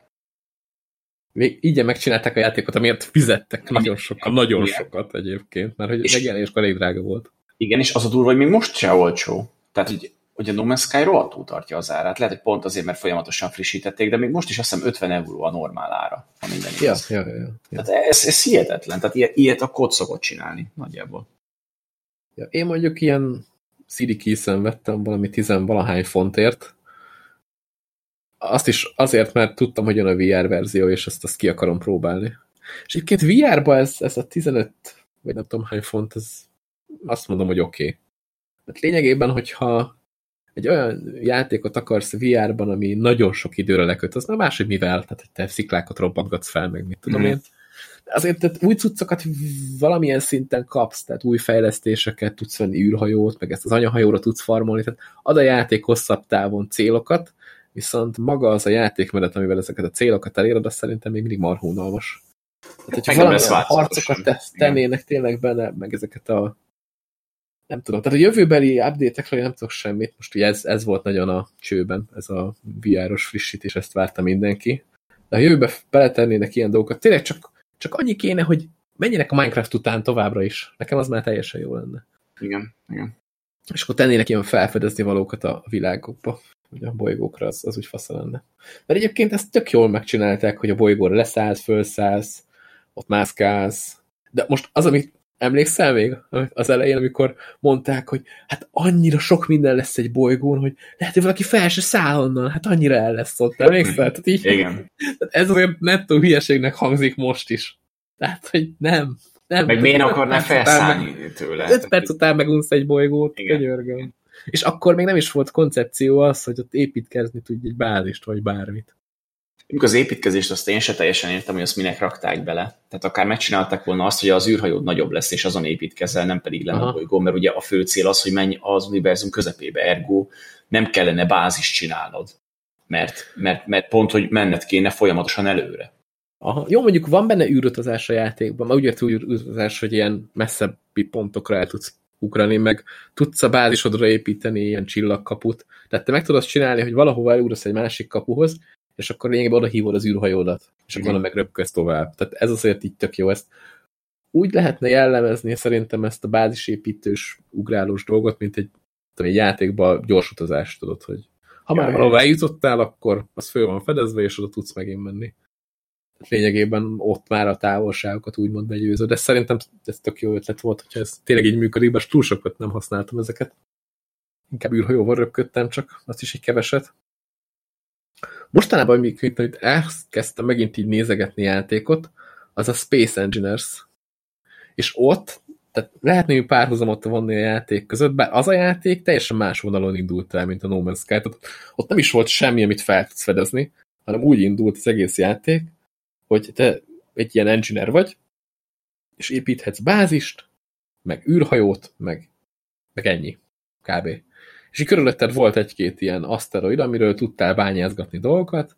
Még így megcsinálták a játékot, amiért fizettek nagyon sokat, nagyon Igen. sokat egyébként, mert hogy megjelenéskor elég drága volt. Igen, és az a durva, hogy még most se olcsó. Tehát, hogy, hogy a No Man's Sky rohadtul tartja az árát. Lehet, hogy pont azért, mert folyamatosan frissítették, de még most is azt hiszem 50 euró a normál ára, ha minden ja, ja, ja, ja. Tehát ez, ez hihetetlen. Tehát ilyet, ilyet a kod szokott csinálni nagyjából. Ja, én mondjuk ilyen CD Keys-en vettem valami tizenvalahány fontért, azt is azért, mert tudtam, hogy jön a VR verzió, és ezt, azt ki akarom próbálni. És egyébként VR-ba ez, ez a 15, vagy nem tudom hány font, ez azt mondom, hogy oké. Okay. Hát lényegében, hogyha egy olyan játékot akarsz VR-ban, ami nagyon sok időre leköt, az nem más, hogy mivel, tehát hogy te sziklákat robbantgatsz fel, meg mit tudom mm. én. Azért tehát új cuccokat valamilyen szinten kapsz, tehát új fejlesztéseket, tudsz venni űrhajót, meg ezt az anyahajóra tudsz farmolni, tehát ad a játék hosszabb távon célokat, viszont maga az a játékmenet, amivel ezeket a célokat eléred, az szerintem még mindig marhónalmas. Tehát, hogyha valamilyen harcokat tennének tényleg benne, meg ezeket a nem tudom, tehát a jövőbeli update-ekről nem tudok semmit, most ugye ez, ez volt nagyon a csőben, ez a VR-os frissítés, ezt várta mindenki. De ha jövőbe beletennének ilyen dolgokat, tényleg csak, csak annyi kéne, hogy menjenek a Minecraft után továbbra is. Nekem az már teljesen jó lenne. Igen, igen. És akkor tennének ilyen felfedezni valókat a világokba hogy a bolygókra az, az úgy fasza lenne. Mert egyébként ezt tök jól megcsinálták, hogy a bolygóra leszállsz, fölszállsz, ott mászkálsz. De most az, amit emlékszel még az elején, amikor mondták, hogy hát annyira sok minden lesz egy bolygón, hogy lehet, hogy valaki fel se száll onnan, hát annyira el lesz ott, emlékszel? Tehát így, Igen. Tehát ez azért nettó hülyeségnek hangzik most is. Tehát, hogy nem. nem meg miért akarná felszállni tőle? 5 perc után megunsz egy bolygót, könyörgöm. És akkor még nem is volt koncepció az, hogy ott építkezni tudj egy bázist, vagy bármit. Mondjuk az építkezést azt én se teljesen értem, hogy azt minek rakták bele. Tehát akár megcsinálták volna azt, hogy az űrhajód nagyobb lesz, és azon építkezel, nem pedig lenne a bolygó, mert ugye a fő cél az, hogy menj az univerzum közepébe, ergo nem kellene bázist csinálnod. Mert, mert, mert pont, hogy menned kéne folyamatosan előre. Aha. Jó, mondjuk van benne űrutazás a játékban, mert úgy értem űrutazás, hogy ilyen messzebbi pontokra el tudsz ugrani, meg tudsz a bázisodra építeni ilyen csillagkaput. Tehát te meg tudod csinálni, hogy valahova elugrasz egy másik kapuhoz, és akkor lényegében oda hívod az űrhajódat, és akkor meg röpködsz tovább. Tehát ez azért így tök jó. Ezt úgy lehetne jellemezni szerintem ezt a bázisépítős, ugrálós dolgot, mint egy, tudom, egy játékban gyors utazást tudod, hogy ha már valahol eljutottál, akkor az föl van fedezve, és oda tudsz megint menni lényegében ott már a távolságokat úgymond begyőző, de szerintem ez tök jó ötlet volt, hogyha ez tényleg így működik, bár túl sokat nem használtam ezeket. Inkább űrhajóval röpködtem csak, azt is egy keveset. Mostanában, amikor elkezdtem megint így nézegetni játékot, az a Space Engineers. És ott, tehát lehetne hogy párhuzamot vonni a játék között, bár az a játék teljesen más vonalon indult el, mint a No Man's Sky. Tehát ott nem is volt semmi, amit fel tudsz fedezni, hanem úgy indult az egész játék, hogy te egy ilyen engineer vagy, és építhetsz bázist, meg űrhajót, meg, meg ennyi. Kb. És így körülötted volt egy-két ilyen aszteroid, amiről tudtál bányázgatni dolgokat,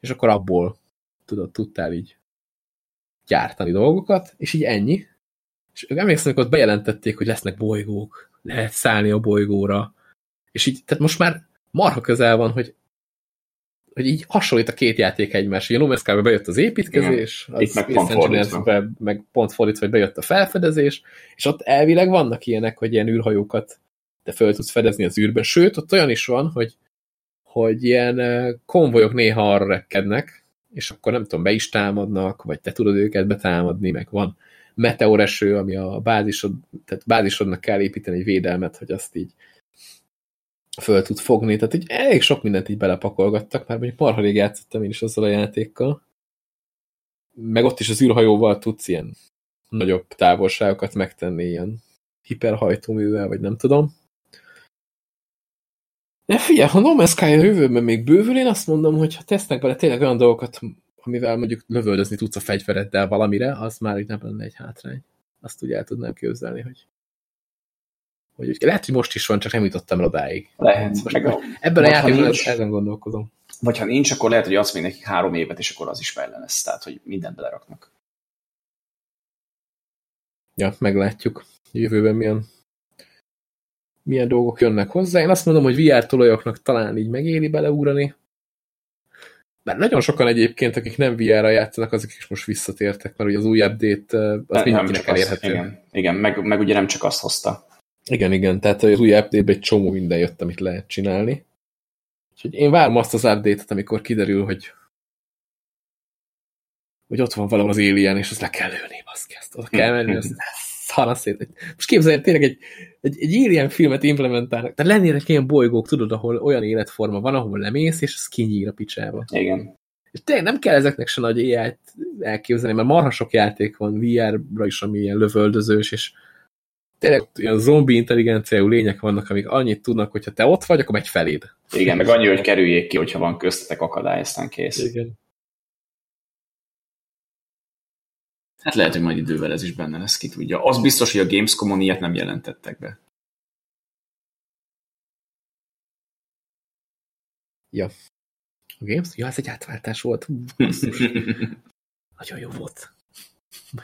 és akkor abból tudod, tudtál így gyártani dolgokat, és így ennyi. És emlékszem, hogy ott bejelentették, hogy lesznek bolygók, lehet szállni a bolygóra, és így, tehát most már marha közel van, hogy hogy így hasonlít a két játék egymás. Ugye No Man's bejött az építkezés, Igen. az meg pont, fordítva. meg pont fordítva, hogy bejött a felfedezés, és ott elvileg vannak ilyenek, hogy ilyen űrhajókat te föl tudsz fedezni az űrben. Sőt, ott olyan is van, hogy, hogy ilyen konvojok néha arra rekkednek, és akkor nem tudom, be is támadnak, vagy te tudod őket betámadni, meg van meteoreső, ami a bázisod, tehát bázisodnak kell építeni egy védelmet, hogy azt így föl tud fogni, tehát így elég sok mindent így belepakolgattak, már mondjuk marha rég játszottam én is azzal a játékkal. Meg ott is az űrhajóval tudsz ilyen nagyobb távolságokat megtenni, ilyen hiperhajtóművel, vagy nem tudom. De figyelj, ha No Man's Sky a jövőben még bővül, én azt mondom, hogy ha tesznek bele tényleg olyan dolgokat, amivel mondjuk lövöldözni tudsz a fegyvereddel valamire, az már így nem lenne egy hátrány. Azt úgy el tudnám képzelni, hogy hogy úgy, lehet, hogy most is van, csak nem jutottam el odáig. Lehet. Most meg ebben a játékban ezen gondolkozom. Vagy ha nincs, akkor lehet, hogy adsz még nekik három évet, és akkor az is fejlen lesz. Tehát, hogy mindent beleraknak. Ja, meglátjuk. Jövőben milyen milyen dolgok jönnek hozzá. Én azt mondom, hogy VR tolajoknak talán így megéri beleugrani. Mert nagyon sokan egyébként, akik nem VR-ra játszanak, azok is most visszatértek, mert ugye az új update az mindenkinek elérhető. Az, igen, igen meg, meg ugye nem csak azt hozta. Igen, igen, tehát az új update egy csomó minden jött, amit lehet csinálni. Úgyhogy én várom azt az update-et, amikor kiderül, hogy hogy ott van valahol az alien, és az le kell lőni, baszki, ezt oda kell menni, azt szarna szét. Most képzelj, tényleg egy, egy, egy ilyen filmet implementálnak. Tehát lennének ilyen bolygók, tudod, ahol olyan életforma van, ahol lemész, és az kinyír a picsába. Igen. És tényleg nem kell ezeknek se nagy ai elképzelni, mert marha sok játék van VR-ra is, ami ilyen lövöldözős, és tényleg ilyen zombi intelligenciájú lények vannak, amik annyit tudnak, hogyha te ott vagy, akkor megy feléd. Igen, meg annyi, hogy kerüljék ki, hogyha van köztetek akadály, aztán kész. Igen. Hát lehet, hogy majd idővel ez is benne lesz, ki tudja. Az biztos, hogy a Gamescom-on ilyet nem jelentettek be. Ja. A Games? Ja, ez egy átváltás volt. Nagyon jó volt.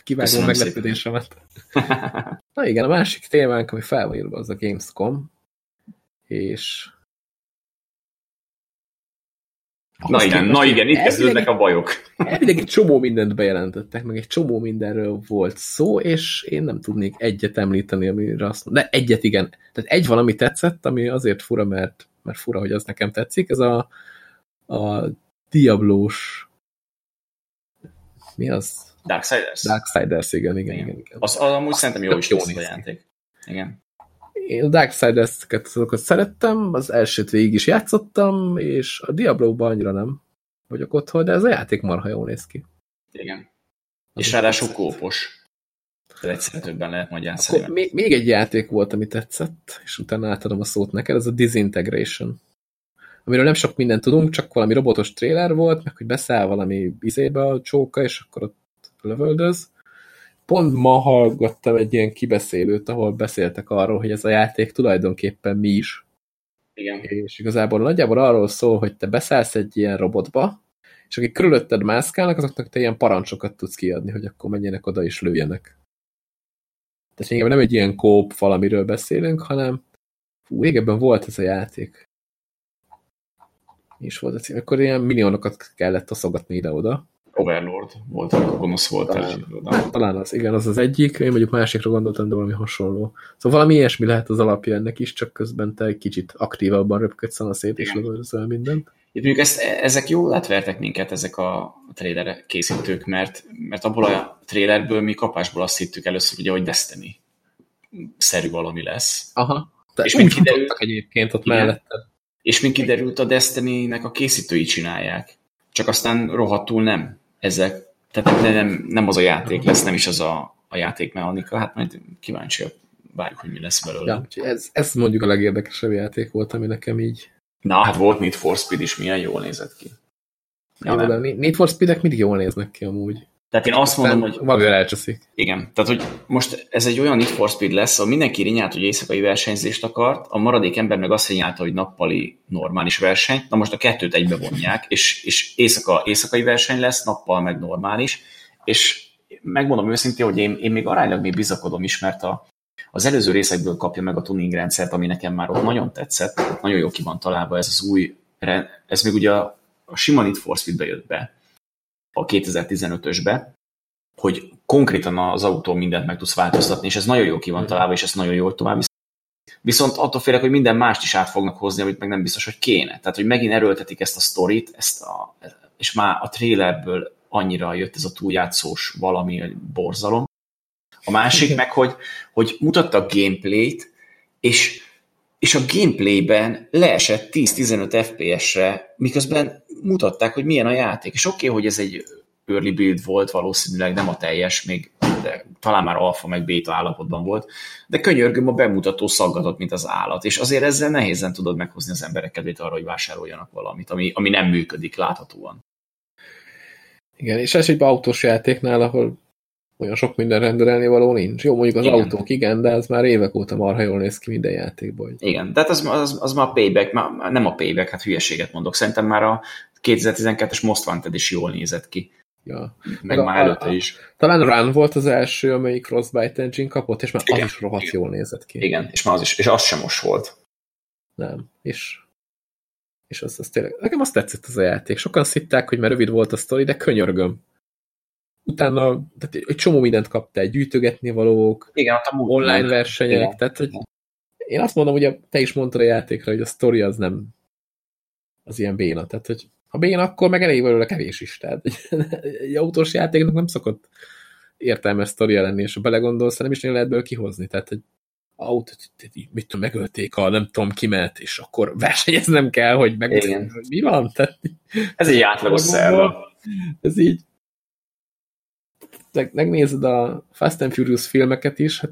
Kivágom meglepődésemet. Na igen, a másik témánk, ami fel van írva, az a Gamescom. És Na igen, na igen, itt kezdődnek a bajok. Elvileg egy csomó mindent bejelentettek, meg egy csomó mindenről volt szó, és én nem tudnék egyet említeni, amire azt mondom. De egyet igen. Tehát egy valami tetszett, ami azért fura, mert, mert fura, hogy az nekem tetszik. Ez a, a Diablós mi az? Darksiders. Darksiders, igen, igen, igen. igen. Az, az amúgy szerintem jó is jó a játék. Igen. Én a Darksiders-eket azokat szerettem, az elsőt végig is játszottam, és a Diablo-ban annyira nem vagyok otthon, de ez a játék marha jól néz ki. Igen. Az és ráadásul kópos. Ez egyszer többen lehet majd játszani. Akkor még, még egy játék volt, ami tetszett, és utána átadom a szót neked, ez a Disintegration. Amiről nem sok mindent tudunk, csak valami robotos trailer volt, meg hogy beszáll valami izébe a csóka, és akkor ott lövöldöz pont ma hallgattam egy ilyen kibeszélőt, ahol beszéltek arról, hogy ez a játék tulajdonképpen mi is. Igen. És igazából nagyjából arról szól, hogy te beszállsz egy ilyen robotba, és akik körülötted mászkálnak, azoknak te ilyen parancsokat tudsz kiadni, hogy akkor menjenek oda és lőjenek. Tehát inkább nem egy ilyen kóp valamiről beszélünk, hanem fú, régebben volt ez a játék. És volt. Akkor ilyen milliónokat kellett oszogatni ide-oda. Overlord volt, amikor gonosz volt. Talán, el, talán az, igen, az az egyik, én mondjuk másikra gondoltam, de valami hasonló. Szóval valami ilyesmi lehet az alapja ennek is, csak közben te egy kicsit aktívabban röpködsz a szét, és lövöldözel mindent. Itt mondjuk ezt, ezek jól átvertek minket, ezek a trailer készítők, mert, mert abból a trailerből mi kapásból azt hittük először, ugye, hogy Destiny szerű valami lesz. Aha. De és úgy kiderült, egyébként ott mellette. És mint kiderült, a Destiny-nek a készítői csinálják. Csak aztán rohadtul nem ezek, tehát nem, nem az a játék lesz, nem is az a, a játékmechanika, hát majd kíváncsi várjuk, hogy mi lesz belőle. Ja, ez, ez mondjuk a legérdekesebb játék volt, ami nekem így... Na, hát volt Need for Speed is, milyen jól nézett ki. Ja, de Need for Speed-ek mindig jól néznek ki amúgy. Tehát én azt mondom, hogy... Valamivel elcseszik. Igen. Tehát, hogy most ez egy olyan Need for Speed lesz, ahol mindenki rinyált, hogy éjszakai versenyzést akart, a maradék ember meg azt rinyálta, hogy nappali normális verseny. Na most a kettőt egybe vonják, és, és éjszaka, éjszakai verseny lesz, nappal meg normális. És megmondom őszintén, hogy én, én még aránylag még bizakodom is, mert a, az előző részekből kapja meg a tuning rendszert, ami nekem már ott nagyon tetszett. Nagyon jó ki van találva ez az új, ez még ugye a, a sima Need for Speed-be jött be a 2015-ösbe, hogy konkrétan az autó mindent meg tudsz változtatni, és ez nagyon jó ki van találva, és ez nagyon jó tovább Viszont attól félek, hogy minden mást is át fognak hozni, amit meg nem biztos, hogy kéne. Tehát, hogy megint erőltetik ezt a sztorit, ezt a, és már a trailerből annyira jött ez a túljátszós valami borzalom. A másik meg, hogy, hogy mutattak gameplayt, és, és a gameplayben leesett 10-15 FPS-re, miközben mutatták, hogy milyen a játék. És oké, okay, hogy ez egy early build volt, valószínűleg nem a teljes, még de talán már alfa meg beta állapotban volt, de könyörgöm, a bemutató szaggatott, mint az állat, és azért ezzel nehézen tudod meghozni az emberek kedvét arra, hogy vásároljanak valamit, ami, ami nem működik láthatóan. Igen, és ez egy autós játéknál, ahol olyan sok minden rendelni való nincs. Jó, mondjuk az igen. autók igen, de ez már évek óta marha jól néz ki minden játékból. Igen, tehát az, az, az már a payback, már nem a payback, hát hülyeséget mondok. Szerintem már a 2012-es Most Wanted is jól nézett ki. Ja. Meg, a, már előtte is. Talán Run volt az első, amelyik Frostbite Engine kapott, és már igen. az is rohadt igen. jól nézett ki. Igen, és már az is, és az sem most volt. Nem, és és az, az tényleg, nekem azt tetszett az a játék. Sokan szitták, hogy már rövid volt a sztori, de könyörgöm. Utána tehát egy csomó mindent kaptál, gyűjtögetni valók, Igen, a online nem. versenyek, Igen. tehát hogy én azt mondom, hogy te is mondtad a játékra, hogy a sztori az nem az ilyen béna. Tehát, hogy ha béna, akkor meg elég belőle kevés is. Tehát egy, egy autós játéknak nem szokott értelmes sztoria lenni, és ha belegondolsz, nem is lehet belőle kihozni. Tehát, hogy autót, mit tudom, megölték a nem tudom kimet, és akkor versenyeznem kell, hogy meg hogy mi van? Tehát, ez egy átlagos szerva. Ez így megnézed a Fast and Furious filmeket is, hát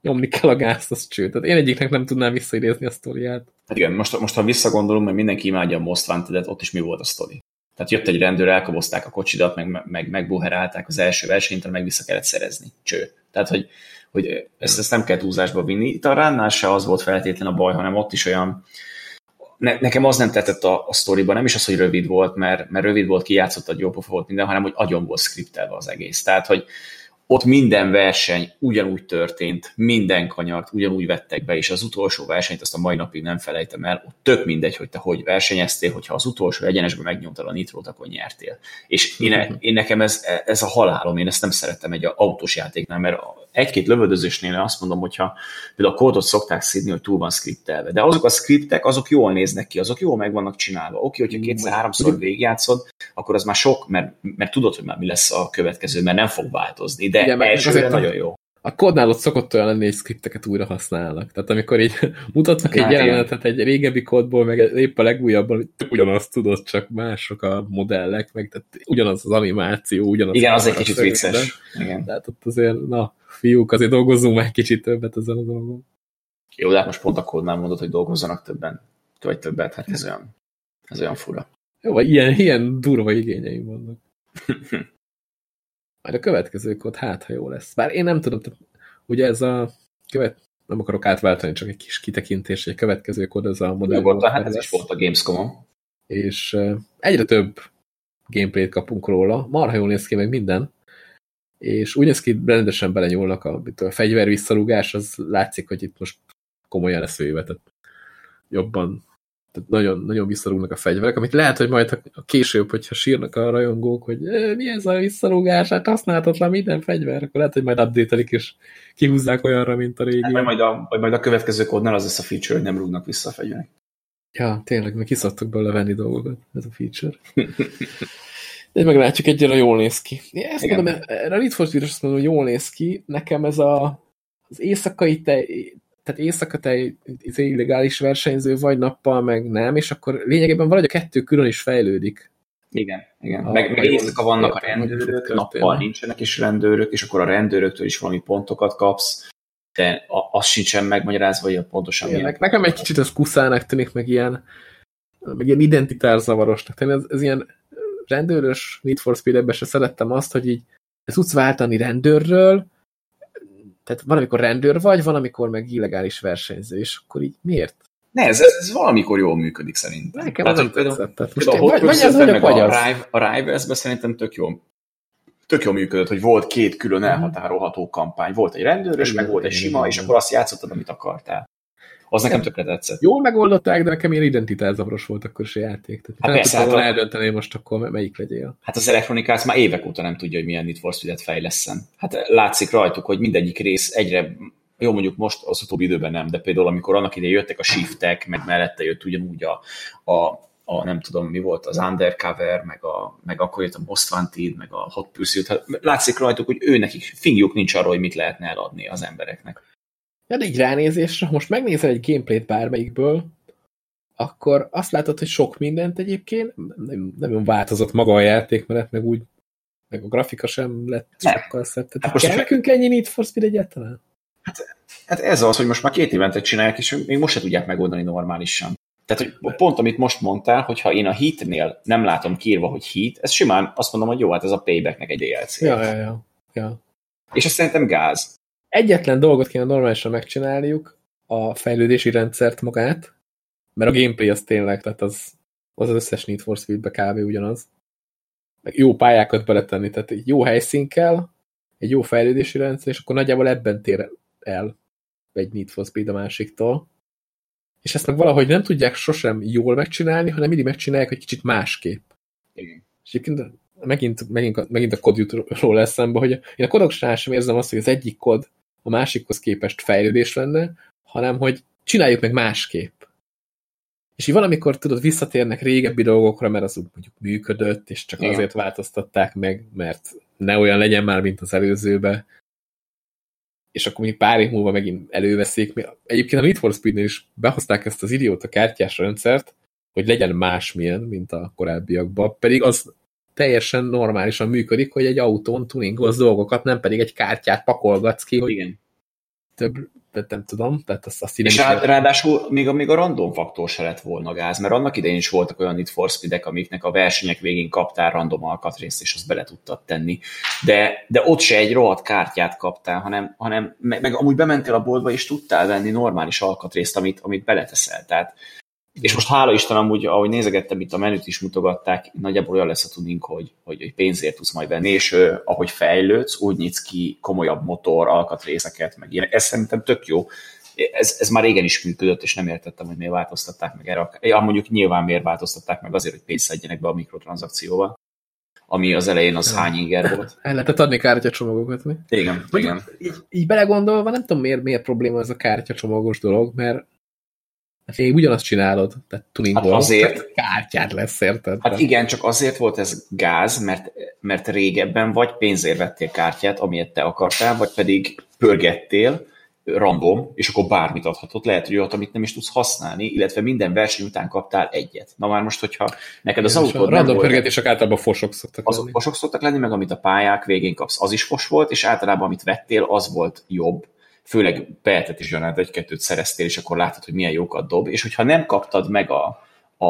nyomni kell a gázt, az cső. Tehát én egyiknek nem tudnám visszaidézni a sztoriát. Hát igen, most, most ha visszagondolom, mert mindenki imádja a Most wanted ott is mi volt a sztori. Tehát jött egy rendőr, elkobozták a kocsidat, meg, meg, megbuherálták az első versenyt, meg vissza kellett szerezni. Cső. Tehát, hogy hogy ezt, ezt nem kell túlzásba vinni. Itt a ránnál se az volt feltétlen a baj, hanem ott is olyan, ne, nekem az nem tetett a, a sztoriban, nem is az, hogy rövid volt, mert, mert rövid volt, kijátszott, a jobb volt minden, hanem hogy agyon volt skriptelve az egész. Tehát, hogy ott minden verseny ugyanúgy történt, minden kanyart ugyanúgy vettek be, és az utolsó versenyt azt a mai napig nem felejtem el, ott tök mindegy, hogy te hogy versenyeztél, hogyha az utolsó egyenesben megnyomtad a nitrót, akkor nyertél. És én, mhm. én nekem ez, ez a halálom, én ezt nem szeretem egy autós játéknál, mert egy-két lövöldözésnél azt mondom, hogyha például a kódot szokták szídni, hogy túl van skriptelve, de azok a skriptek, azok jól néznek ki, azok jól meg vannak csinálva. Oké, hogyha kétszer-háromszor végigjátszod, akkor az már sok, mert, mert tudod, hogy már mi lesz a következő, mert nem fog változni, de Igen, elsőre nagyon jó. A kódnál ott szokott olyan lenni, hogy skripteket újra használnak. Tehát amikor így mutatnak egy hát jelenetet egy régebbi kódból, meg épp a legújabban, ugyanazt tudod, csak mások a modellek, meg tehát ugyanaz az animáció, ugyanaz Igen, az egy kicsit vicces. Igen. Tehát ott azért, na, fiúk, azért dolgozzunk már kicsit többet ezen a dolgon. Jó, de hát most pont a kódnál mondod, hogy dolgozzanak többen, vagy többet, hát ez olyan, ez olyan fura. Jó, ilyen, ilyen durva igényeim vannak. Majd a következő kód, hát, ha jó lesz. Bár én nem tudom, tehát, ugye ez a követ, nem akarok átváltani, csak egy kis kitekintés, hogy a következő kód ez a modell. Volt, hát ez is volt a Gamescom-on. És uh, egyre több gameplayt kapunk róla, marha jól néz ki meg minden, és úgy néz ki, rendesen belenyúlnak a, a fegyver visszarúgás, az látszik, hogy itt most komolyan lesz véve, tehát jobban, tehát nagyon, nagyon visszarúgnak a fegyverek, amit lehet, hogy majd a később, hogyha sírnak a rajongók, hogy e, mi ez a visszarúgás, hát használhatatlan minden fegyver, akkor lehet, hogy majd update és kihúzzák olyanra, mint a régi. Hát, vagy, majd a, vagy majd a következő kódnál az lesz a feature, hogy nem rúgnak vissza a fegyverek. Ja, tényleg, meg kiszadtak belőle venni dolgokat, ez a feature. De meglátjuk, egyre jól néz ki. Én ezt Igen. mondom, erre a Need for azt mondom, hogy jól néz ki. Nekem ez a, az éjszakai te, tehát éjszaka te izé illegális versenyző vagy nappal, meg nem, és akkor lényegében valahogy a kettő külön is fejlődik. Igen, igen. A, meg, meg éjszaka vannak a rendőrök, nappal nincsenek is rendőrök, és akkor a rendőröktől is valami pontokat kapsz, de az sincsen megmagyarázva, hogy pontosan igen, milyen. Nekem egy kicsit az kuszának tűnik, meg ilyen, meg ilyen identitárzavarosnak. Tehát ez, ez ilyen rendőrös Need for Speed-ebben se szerettem azt, hogy így tudsz váltani rendőrről, tehát van, amikor rendőr vagy, van, amikor meg illegális versenyző, és akkor így miért? Ne, ez, ez, ez valamikor jól működik szerintem. Nekem tehát, az nem tetszett. Most én, vagy, vagy az vagyok, vagy az. A, Rive, a Rivals-ben szerintem tök jó, tök jó működött, hogy volt két külön mhm. elhatárolható kampány. Volt egy rendőrös, meg volt egy sima, és akkor azt játszottad, amit akartál. Az nekem tökre tetszett. Jól megoldották, de nekem ilyen identitászavaros volt akkor is a játék. Tehát hát nem persze, hát eldönteni most akkor melyik legyél. Hát az Electronic Arts már évek óta nem tudja, hogy milyen Need for Speed-et fejleszen. Hát látszik rajtuk, hogy mindegyik rész egyre jó, mondjuk most az utóbbi időben nem, de például amikor annak idején jöttek a shiftek, meg mellette jött ugyanúgy a, a, a nem tudom mi volt, az Undercover, meg, a, meg akkor jött a Most Wanted, meg a Hot Pursuit, hát látszik rajtuk, hogy ő nekik fingjuk nincs arról, hogy mit lehetne eladni az embereknek. Ja, de így ránézésre, ha most megnézel egy gameplayt bármelyikből, akkor azt látod, hogy sok mindent egyébként nem, nem változott maga a játékmenet, meg úgy, meg a grafika sem lett nem. sokkal szebb. Tehát hát most kell nekünk ennyi Need for Speed egyáltalán? Hát, hát ez az, hogy most már két évente csinálják, és még most se tudják megoldani normálisan. Tehát, hogy pont amit most mondtál, hogyha én a hitnél nem látom kírva, hogy hit, ez simán azt mondom, hogy jó, hát ez a paybacknek egy DLC. Ja, ja, ja. ja. És ez szerintem gáz. Egyetlen dolgot kéne normálisan megcsinálniuk, a fejlődési rendszert magát, mert a gameplay az tényleg, tehát az az, az összes Need for Speed-be kb. ugyanaz. Meg jó pályákat beletenni, tehát egy jó helyszín kell, egy jó fejlődési rendszer, és akkor nagyjából ebben tér el egy Need for Speed a másiktól. És ezt meg valahogy nem tudják sosem jól megcsinálni, hanem mindig megcsinálják egy kicsit másképp. Igen. És egyébként megint, megint, megint a kod jutról eszembe, hogy én a kodoknál sem érzem azt, hogy az egyik kod a másikhoz képest fejlődés lenne, hanem hogy csináljuk meg másképp. És így valamikor tudod, visszatérnek régebbi dolgokra, mert az úgy mondjuk működött, és csak Igen. azért változtatták meg, mert ne olyan legyen már, mint az előzőbe. És akkor még pár év múlva megint előveszik. Egyébként a Need for Speed-nél is behozták ezt az idióta kártyás rendszert, hogy legyen másmilyen, mint a korábbiakban, pedig az teljesen normálisan működik, hogy egy autón tuningolsz dolgokat, nem pedig egy kártyát pakolgatsz ki, hogy Igen. több tehát nem tudom. Tehát azt, azt és rá, ráadásul még még a random faktor se lett volna gáz, mert annak idején is voltak olyan Need for Speed-ek, amiknek a versenyek végén kaptál random alkatrészt, és azt bele tudtad tenni. De, de ott se egy rohadt kártyát kaptál, hanem, hanem meg, meg amúgy bementél a boltba, és tudtál venni normális alkatrészt, amit, amit beleteszel. Tehát és most hála Isten, amúgy, ahogy nézegettem, itt a menüt is mutogatták, nagyjából olyan lesz a tudnunk, hogy, hogy, pénzért tudsz majd venni, és ahogy fejlődsz, úgy nyitsz ki komolyabb motor, alkatrészeket, meg ilyen. Ez szerintem tök jó. Ez, ez már régen is működött, és nem értettem, hogy miért változtatták meg erre. Ja, mondjuk nyilván miért változtatták meg azért, hogy pénzt szedjenek be a mikrotranszakcióval ami az elején az ja. hány inger volt. El lehetett adni kártyacsomagokat, mi? Igen, igen. Így, így belegondolva nem tudom, miért, miért probléma ez a kártyacsomagos dolog, mert Hát még ugyanazt csinálod, tehát tuningból. Hát azért. Kártyát lesz, érted? Hát igen, csak azért volt ez gáz, mert, mert régebben vagy pénzért vettél kártyát, amilyet te akartál, vagy pedig pörgettél, random, és akkor bármit adhatott, lehet, hogy olyat, amit nem is tudsz használni, illetve minden verseny után kaptál egyet. Na már most, hogyha neked az autó A random pörgetések általában fosok szoktak lenni. fosok szoktak lenni, meg amit a pályák végén kapsz, az is fos volt, és általában amit vettél, az volt jobb, főleg behetett is gyanánt egy-kettőt szereztél, és akkor látod, hogy milyen jókat dob, és hogyha nem kaptad meg a, a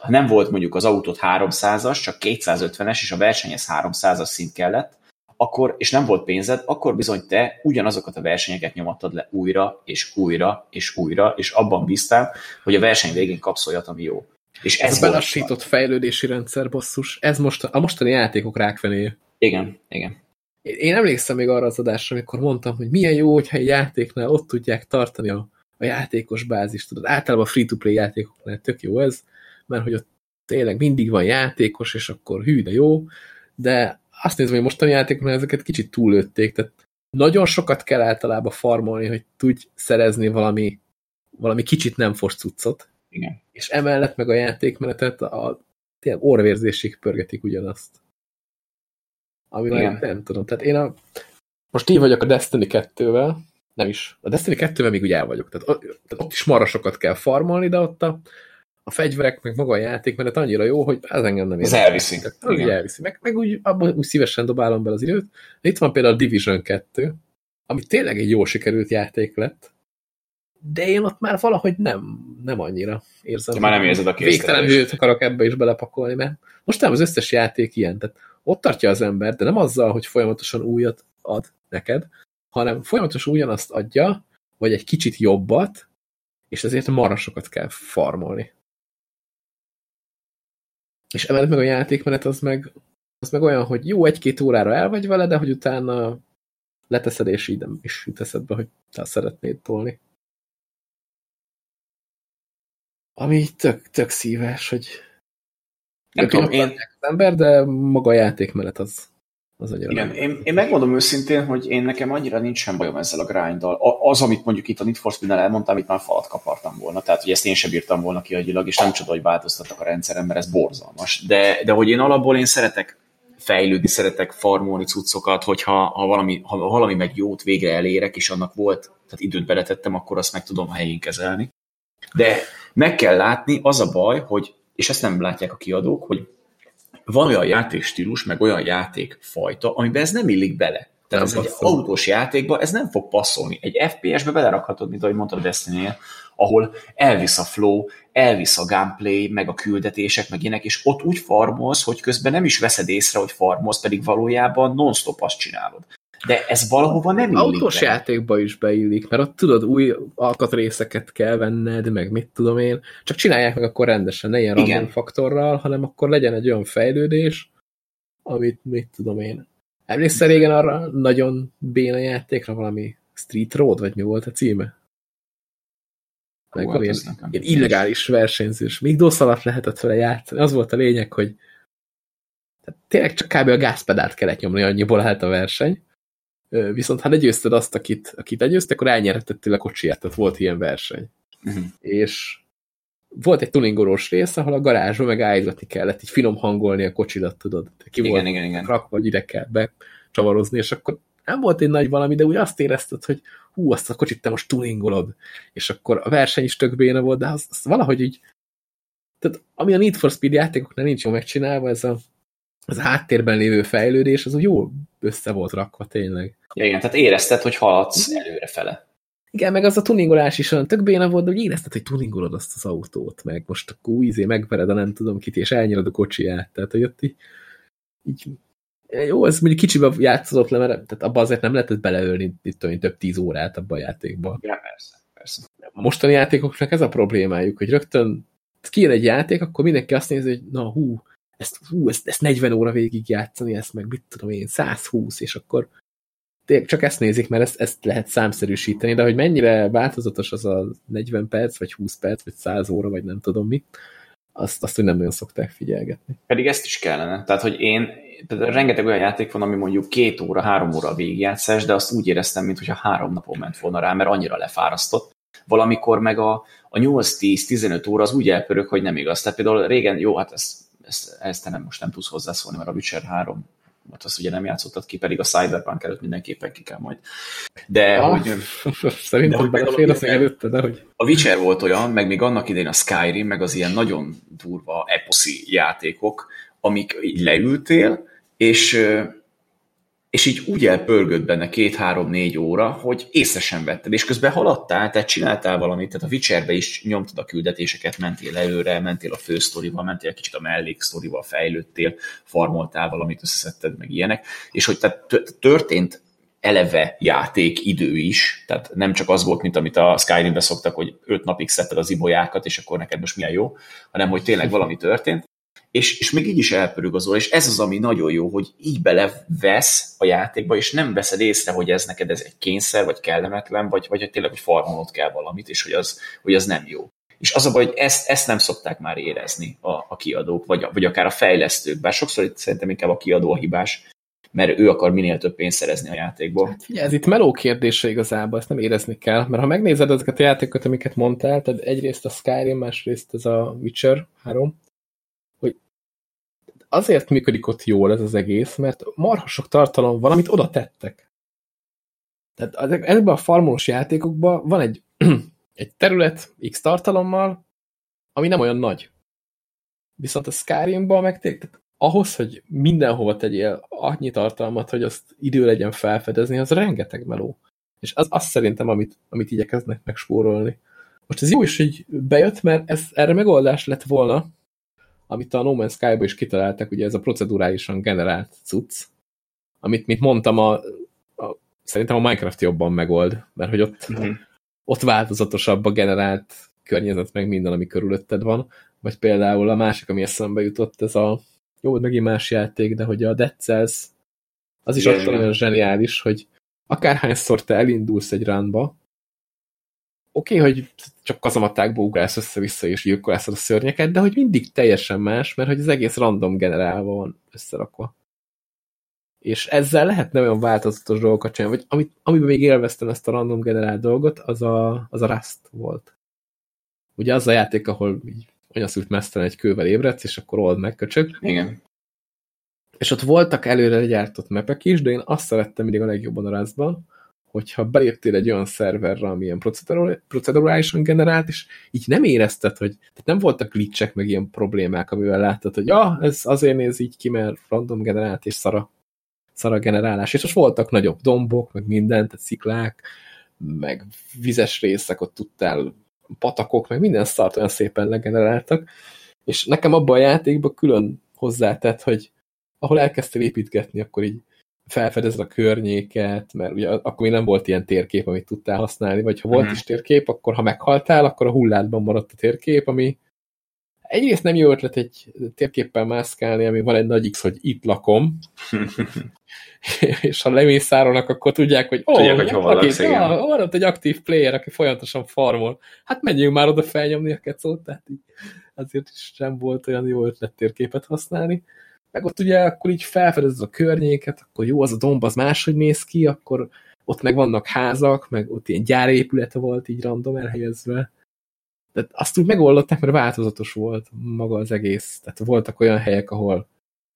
ha nem volt mondjuk az autót 300-as, csak 250-es, és a versenyhez 300-as szint kellett, akkor, és nem volt pénzed, akkor bizony te ugyanazokat a versenyeket nyomattad le újra, és újra, és újra, és abban bíztál, hogy a verseny végén kapsz olyat, ami jó. És ez, ez belassított fejlődési rendszer, basszus, ez most a mostani játékok rákfené. Igen, igen. Én emlékszem még arra az adásra, amikor mondtam, hogy milyen jó, hogyha egy játéknál ott tudják tartani a, a játékos bázist. Tudod, általában free-to-play játékoknál tök jó ez, mert hogy ott tényleg mindig van játékos, és akkor hű, de jó, de azt nézem, hogy mostani játékoknál ezeket kicsit túlőtték, tehát nagyon sokat kell általában farmolni, hogy tudj szerezni valami, valami kicsit nem fos cuccot. Igen. És emellett meg a játékmenetet a tényleg orvérzésig pörgetik ugyanazt. Ami Igen. nem tudom. Tehát én a, most így vagyok a Destiny 2-vel, nem is. A Destiny 2-vel még ugye el vagyok. Tehát, tehát ott is marra sokat kell farmolni, de ott a, a fegyverek, meg maga a játék, mert annyira jó, hogy ez engem nem érdekel. Ez elviszi. Tehát, úgy elviszi. Meg, meg úgy, abban úgy szívesen dobálom be az időt. De itt van például a Division 2, ami tényleg egy jó sikerült játék lett, de én ott már valahogy nem, nem annyira érzem. De már nem érzed a Végtelen hőt akarok ebbe is belepakolni, mert most nem az összes játék ilyen. Tehát ott tartja az ember, de nem azzal, hogy folyamatosan újat ad neked, hanem folyamatosan ugyanazt adja, vagy egy kicsit jobbat, és ezért marasokat kell farmolni. És emellett meg a játékmenet az meg, az meg olyan, hogy jó, egy-két órára el vagy vele, de hogy utána leteszed, és így nem is jut eszedbe, hogy te szeretnéd tolni. Ami tök, tök szíves, hogy nem tudom, én... Az ember, de maga a játék mellett az, az annyira Igen, én, én megmondom őszintén, hogy én nekem annyira nincs sem bajom ezzel a grinddal. Az, amit mondjuk itt a Need for Speed-nel elmondtam, amit már falat kapartam volna. Tehát, hogy ezt én sem bírtam volna kiagyilag, és nem csoda, hogy változtattak a rendszeren, mert ez borzalmas. De, de hogy én alapból én szeretek fejlődni, szeretek farmolni cuccokat, hogyha ha valami, ha valami meg jót végre elérek, és annak volt, tehát időt beletettem, akkor azt meg tudom a helyén kezelni. De meg kell látni, az a baj, hogy és ezt nem látják a kiadók, hogy van olyan játékstílus, meg olyan játékfajta, amiben ez nem illik bele. Tehát ez egy autós játékba ez nem fog passzolni. Egy FPS-be belerakhatod, mint ahogy mondtad a destiny ahol elvisz a flow, elvisz a gameplay, meg a küldetések, meg ilyenek, és ott úgy farmolsz, hogy közben nem is veszed észre, hogy farmolsz, pedig valójában non-stop azt csinálod. De ez valahova nem illik Autós be. játékba is beillik, mert ott tudod, új alkatrészeket kell venned, meg mit tudom én, csak csinálják meg akkor rendesen, ne ilyen Igen. faktorral, hanem akkor legyen egy olyan fejlődés, amit mit tudom én. Emlékszel régen arra nagyon béna játékra valami Street Road, vagy mi volt a címe? Meg Hú, ilyen, ilyen illegális versenyzős. Még DOS alatt lehetett vele játszani. Az volt a lényeg, hogy tehát tényleg csak kb. a gázpedált kellett nyomni, annyiból lehet a verseny. Viszont ha legyőzted azt, akit, akit legyőzte, akkor elnyerhetettél a kocsiját, tehát volt ilyen verseny. Uh mhm. -huh. És volt egy tuningolós rész, ahol a garázsba meg állítani kellett, így finom hangolni a kocsidat, tudod. Ki igen, volt igen, igen. rak, vagy ide kell becsavarozni, és akkor nem volt egy nagy valami, de úgy azt érezted, hogy hú, azt a kocsit te most tuningolod, és akkor a verseny is tök béna volt, de az, az valahogy így tehát ami a Need for Speed játékoknál nincs jó megcsinálva, ez a, az háttérben lévő fejlődés, az úgy jól össze volt rakva tényleg. Ja, igen, tehát érezted, hogy haladsz előre fele. Igen, meg az a tuningolás is olyan tök béna volt, de hogy érezted, hogy tuningolod azt az autót, meg most akkor új izé megvered a nem tudom kit, és elnyelod a kocsiját. Tehát, hogy ott így, így jó, ez mondjuk kicsibe játszott le, mert tehát abban azért nem lehetett beleölni itt olyan több tíz órát abba a játékba. Ja, persze, persze. A mostani játékoknak ez a problémájuk, hogy rögtön kijön egy játék, akkor mindenki azt nézi, hogy na hú, ezt, hú, ezt, ezt 40 óra végig játszani, ezt meg mit tudom én, 120, és akkor csak ezt nézik, mert ezt, ezt lehet számszerűsíteni, de hogy mennyire változatos az a 40 perc, vagy 20 perc, vagy 100 óra, vagy nem tudom mi, azt, azt hogy nem nagyon szokták figyelgetni. Pedig ezt is kellene. Tehát, hogy én, tehát rengeteg olyan játék van, ami mondjuk két óra, három óra végigjátszás, de azt úgy éreztem, mintha három napon ment volna rá, mert annyira lefárasztott. Valamikor meg a, a 8-10-15 óra az úgy elpörög, hogy nem igaz. Tehát például régen, jó, hát ezt, ezt, ezt nem, most nem tudsz hozzászólni, mert a Witcher 3 mert azt ugye nem játszottad ki, pedig a Cyberpunk előtt mindenképpen ki kell majd. De ah, hogy... Szerintem, hogy belefér az előtte, de hogy... A Witcher volt olyan, meg még annak idején a Skyrim, meg az ilyen nagyon durva eposzi játékok, amik így leültél, és és így úgy elpörgött benne két-három-négy óra, hogy észre sem vetted, és közben haladtál, tehát csináltál valamit, tehát a Witcherbe is nyomtad a küldetéseket, mentél előre, mentél a fősztorival, mentél kicsit a melléksztorival, fejlődtél, farmoltál valamit, összeszedted meg ilyenek, és hogy tehát történt eleve játék idő is, tehát nem csak az volt, mint amit a Skyrimbe szoktak, hogy öt napig szedted az ibolyákat, és akkor neked most milyen jó, hanem hogy tényleg valami történt, és, és még így is elpörög az és ez az, ami nagyon jó, hogy így belevesz a játékba, és nem veszed észre, hogy ez neked ez egy kényszer, vagy kellemetlen, vagy, vagy hogy tényleg, hogy farmolnod kell valamit, és hogy az, hogy az nem jó. És az a baj, hogy ezt, ezt nem szokták már érezni a, a kiadók, vagy, vagy akár a fejlesztők, bár sokszor itt szerintem inkább a kiadó a hibás, mert ő akar minél több pénzt szerezni a játékból. Hát figyelj, ez itt meló kérdése igazából, ezt nem érezni kell, mert ha megnézed ezeket a játékokat, amiket mondtál, tehát egyrészt a Skyrim, másrészt ez a Witcher 3, azért működik ott jól ez az egész, mert marha sok tartalom van, amit oda tettek. Tehát ezekben a farmos játékokban van egy, egy terület X tartalommal, ami nem olyan nagy. Viszont a Skyrimban meg tehát ahhoz, hogy mindenhova tegyél annyi tartalmat, hogy azt idő legyen felfedezni, az rengeteg meló. És az, az szerintem, amit, amit igyekeznek megspórolni. Most ez jó is, hogy bejött, mert ez erre megoldás lett volna, amit a No Man's Sky-ba is kitaláltak, ugye ez a procedurálisan generált cucc, amit, mint mondtam, a, a, szerintem a Minecraft jobban megold, mert hogy ott, mhm. -huh. ott változatosabb a generált környezet, meg minden, ami körülötted van, vagy például a másik, ami eszembe jutott, ez a jó, megint más játék, de hogy a Dead Cells, az is ott olyan zseniális, hogy akárhányszor te elindulsz egy ránba, oké, okay, hogy csak kazamatákba ugrálsz össze-vissza és gyilkolászod a szörnyeket, de hogy mindig teljesen más, mert hogy az egész random generálva van összerakva. És ezzel lehetne olyan változatos dolgokat csinálni, vagy amit, amiben még élveztem ezt a random generál dolgot, az a, az a Rust volt. Ugye az a játék, ahol így anyaszült mesztelen egy kővel ébredsz, és akkor old meg köcsög. Igen. És ott voltak előre gyártott mepek is, de én azt szerettem mindig a legjobban a Rustban, hogyha beléptél egy olyan szerverre, ami procedurálisan generált, és így nem érezted, hogy tehát nem voltak glitchek, meg ilyen problémák, amivel láttad, hogy ja, ez azért néz így ki, mert random generált és szara, szara generálás. És most voltak nagyobb dombok, meg mindent, tehát sziklák, meg vizes részek, ott tudtál patakok, meg minden szart olyan szépen legeneráltak, és nekem abban a játékban külön hozzátett, hogy ahol elkezdtél építgetni, akkor így felfedezed a környéket, mert ugye akkor még nem volt ilyen térkép, amit tudtál használni, vagy ha volt. -huh. is térkép, akkor ha meghaltál, akkor a hulládban maradt a térkép, ami egyrészt nem jó ötlet egy térképpel mászkálni, ami van egy nagy X, hogy itt lakom, és ha lemészárolnak, akkor tudják, hogy ó, oh, tudják, hogy hova laksz, van ott egy aktív player, aki folyamatosan farmol. Hát menjünk már oda felnyomni a kecót, tehát így azért is sem volt olyan jó ötlet térképet használni meg ott ugye akkor így felfedezed a környéket, akkor jó, az a domb az máshogy néz ki, akkor ott meg vannak házak, meg ott ilyen gyárépülete volt így random elhelyezve. De azt úgy megoldották, mert változatos volt maga az egész. Tehát voltak olyan helyek, ahol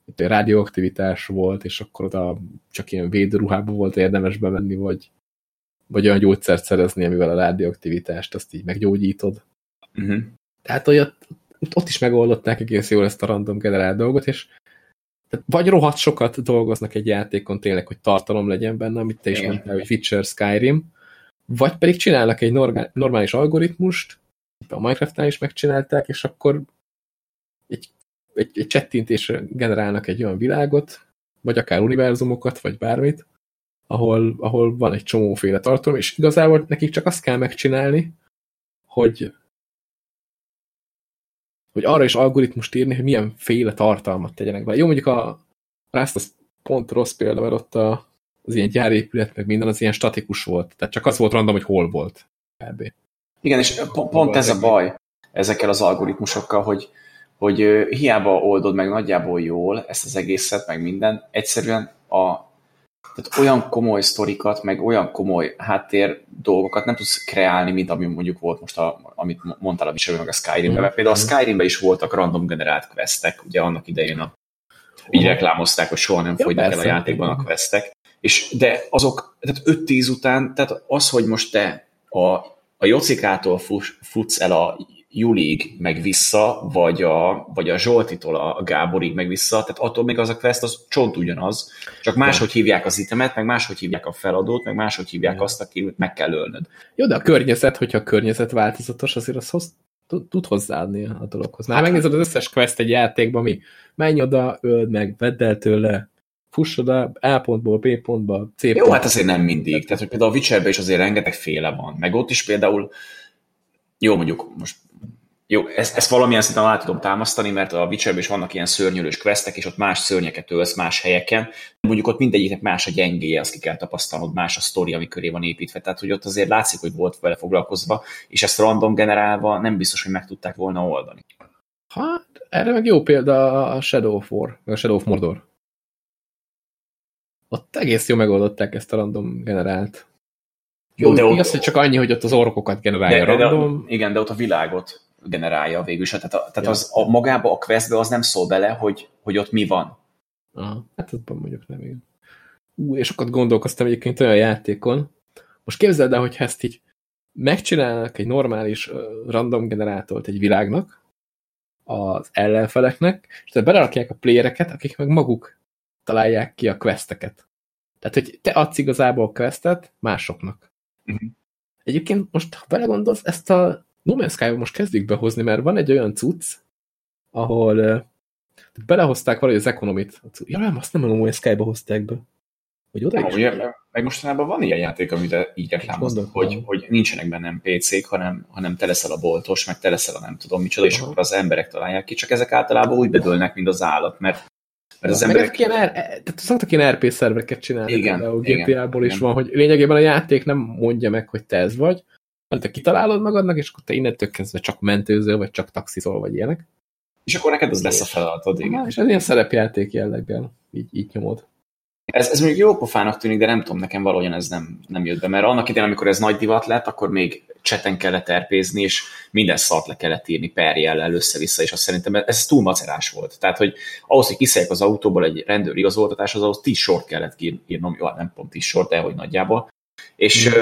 itt rádióaktivitás volt, és akkor oda csak ilyen védőruhában volt érdemes bemenni, vagy, vagy olyan gyógyszert szerezni, amivel a rádióaktivitást azt így meggyógyítod. Uh mhm. -huh. Tehát, hogy ott, ott is megoldották egész jól ezt a random generált dolgot, és tehát vagy rohadt sokat dolgoznak egy játékon tényleg, hogy tartalom legyen benne, amit te is Igen. mondtál, hogy Witcher, Skyrim, vagy pedig csinálnak egy normális algoritmust, a Minecraft-nál is megcsinálták, és akkor egy, egy, egy csettintésre generálnak egy olyan világot, vagy akár univerzumokat, vagy bármit, ahol, ahol van egy csomóféle tartalom, és igazából nekik csak azt kell megcsinálni, hogy hogy arra is algoritmust írni, hogy milyen féle tartalmat tegyenek be. Jó, mondjuk a Rust az pont rossz példa, mert ott a, az ilyen gyárépület, meg minden az ilyen statikus volt. Tehát csak az volt random, hogy hol volt. Kb. Igen, és pont, pont ez a baj ezekkel az algoritmusokkal, hogy, hogy hiába oldod meg nagyjából jól ezt az egészet, meg minden, egyszerűen a, tehát olyan komoly sztorikat, meg olyan komoly háttér dolgokat nem tudsz kreálni, mint ami mondjuk volt most, a, amit mondtál a Witcher, meg a Skyrimben, mm. mert például a mhm. Skyrimben is voltak random generált questek, ugye annak idején a, így reklámozták, hogy soha nem ja, fogynak el a játékban a questek, és de azok, tehát 5-10 után, tehát az, hogy most te a, a Jocikától futsz el a Julig meg vissza, vagy a, vagy a Zsoltitól a Gáborig meg vissza, tehát attól még az a quest az csont ugyanaz, csak máshogy hívják az itemet, meg máshogy hívják a feladót, meg máshogy hívják azt, akit meg kell ölnöd. Jó, de a környezet, hogyha a környezet változatos, azért az hoz, tud hozzáadni a dologhoz. Már hát, megnézed az összes quest egy játékban, mi menj oda, öld meg, vedd el tőle, fuss oda A pontból B pontba, C pontba. Jó, hát azért nem mindig. Tehát, hogy például a Witcherben is azért rengeteg féle van. Meg ott is például, jó, mondjuk most jó, ezt, ezt valamilyen szinten alá tudom támasztani, mert a witcher is vannak ilyen szörnyűlős questek, és ott más szörnyeket ölsz más helyeken. Mondjuk ott mindegyiknek más a gyengéje, azt ki kell tapasztalnod, más a sztori, ami köré van építve. Tehát, hogy ott azért látszik, hogy volt vele foglalkozva, és ezt random generálva nem biztos, hogy meg tudták volna oldani. Hát, erre meg jó példa a Shadow of War, a Shadow of Mordor. Ott egész jó megoldották ezt a random generált. Jó, de ott... hogy csak annyi, hogy ott az orkokat generálja de, random. De, igen, de ott a világot generálja végül is. Tehát, a, tehát ja. az, a, magába a questbe az nem szól bele, hogy, hogy ott mi van. Aha, hát abban mondjuk nem igen. Ú, és sokat gondolkoztam egyébként olyan játékon. Most képzeld el, hogy ezt így megcsinálnak egy normális random generátort egy világnak, az ellenfeleknek, és tehát belerakják a playereket, akik meg maguk találják ki a questeket. Tehát, hogy te adsz igazából a questet másoknak. Uh mhm. -huh. Egyébként most, ha belegondolsz, ezt a No Man's sky most kezdik behozni, mert van egy olyan cucc, ahol uh, belehozták valahogy az ekonomit. Ja nem, azt nem a No Man's Sky-ba hozták be. Hogy oda is? Ugye, meg mostanában van ilyen játék, amit így reklámoznak, hogy, hogy nincsenek benne PC-k, hanem, hanem te leszel a boltos, meg te leszel a nem tudom micsoda, és akkor az emberek találják ki, csak ezek általában úgy bedőlnek, mint az állat, mert mert az emberek... Ilyen, er, tehát szoktak ilyen RP szerveket csinálni. Igen, a GTA-ból is igen. van, hogy lényegében a játék nem mondja meg, hogy te ez vagy, te kitalálod magadnak, és akkor te innentől kezdve csak mentőzöl, vagy csak taxizol, vagy ilyenek. És akkor neked az lesz a feladatod, igen. És ez ilyen szerepjáték jelleggel, így, így nyomod. Ez, ez mondjuk jó pofának tűnik, de nem tudom, nekem valahogyan ez nem, nem jött be, mert annak idején, amikor ez nagy divat lett, akkor még cseten kellett erpézni, és minden szart le kellett írni perjellel össze-vissza, és azt szerintem ez túl macerás volt. Tehát, hogy ahhoz, hogy kiszálljak az autóból egy rendőr igazoltatás, az ahhoz tíz sort kellett írnom, jó, hát nem pont tíz sort, de hogy nagyjából. És, mm.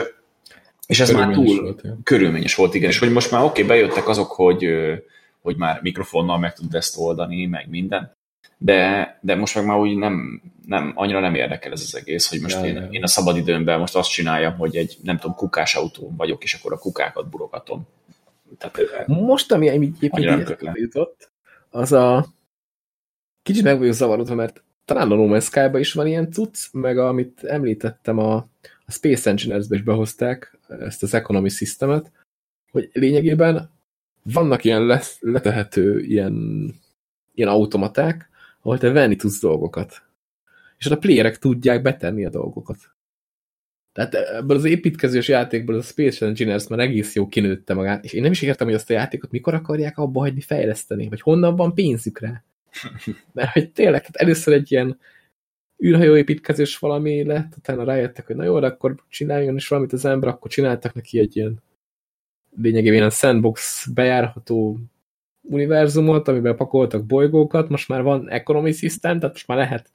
És ez már túl volt, ja. körülményes volt, igen. És hogy most már oké, okay, bejöttek azok, hogy, hogy már mikrofonnal meg tudod ezt oldani, meg minden, de, de most meg már úgy nem, nem, annyira nem érdekel ez az egész, hogy most ja, én, ja. én a szabadidőmben most azt csináljam, hogy egy, nem tudom, kukás autón vagyok, és akkor a kukákat burogatom. Tehát, Most, ami egyébként jutott, az a kicsit meg vagyok zavarodva, mert talán a No Man's Sky-ba is van ilyen cucc, meg amit említettem, a, a Space Engineers-be is behozták ezt az economy systemet, hogy lényegében vannak ilyen lesz, letehető ilyen, ilyen automaták, ahol te venni tudsz dolgokat. És ott a playerek tudják betenni a dolgokat. Tehát ebből az építkezős játékból a Space Engineers már egész jó kinőtte magát, és én nem is értem, hogy azt a játékot mikor akarják abba hagyni fejleszteni, vagy honnan van pénzük rá. Mert hogy tényleg, tehát először egy ilyen űrhajóépítkezés valami lett, utána rájöttek, hogy na jó, de akkor csináljon is valamit az ember, akkor csináltak neki egy ilyen lényegében ilyen sandbox bejárható univerzumot, amiben pakoltak bolygókat, most már van economy system, tehát most már lehet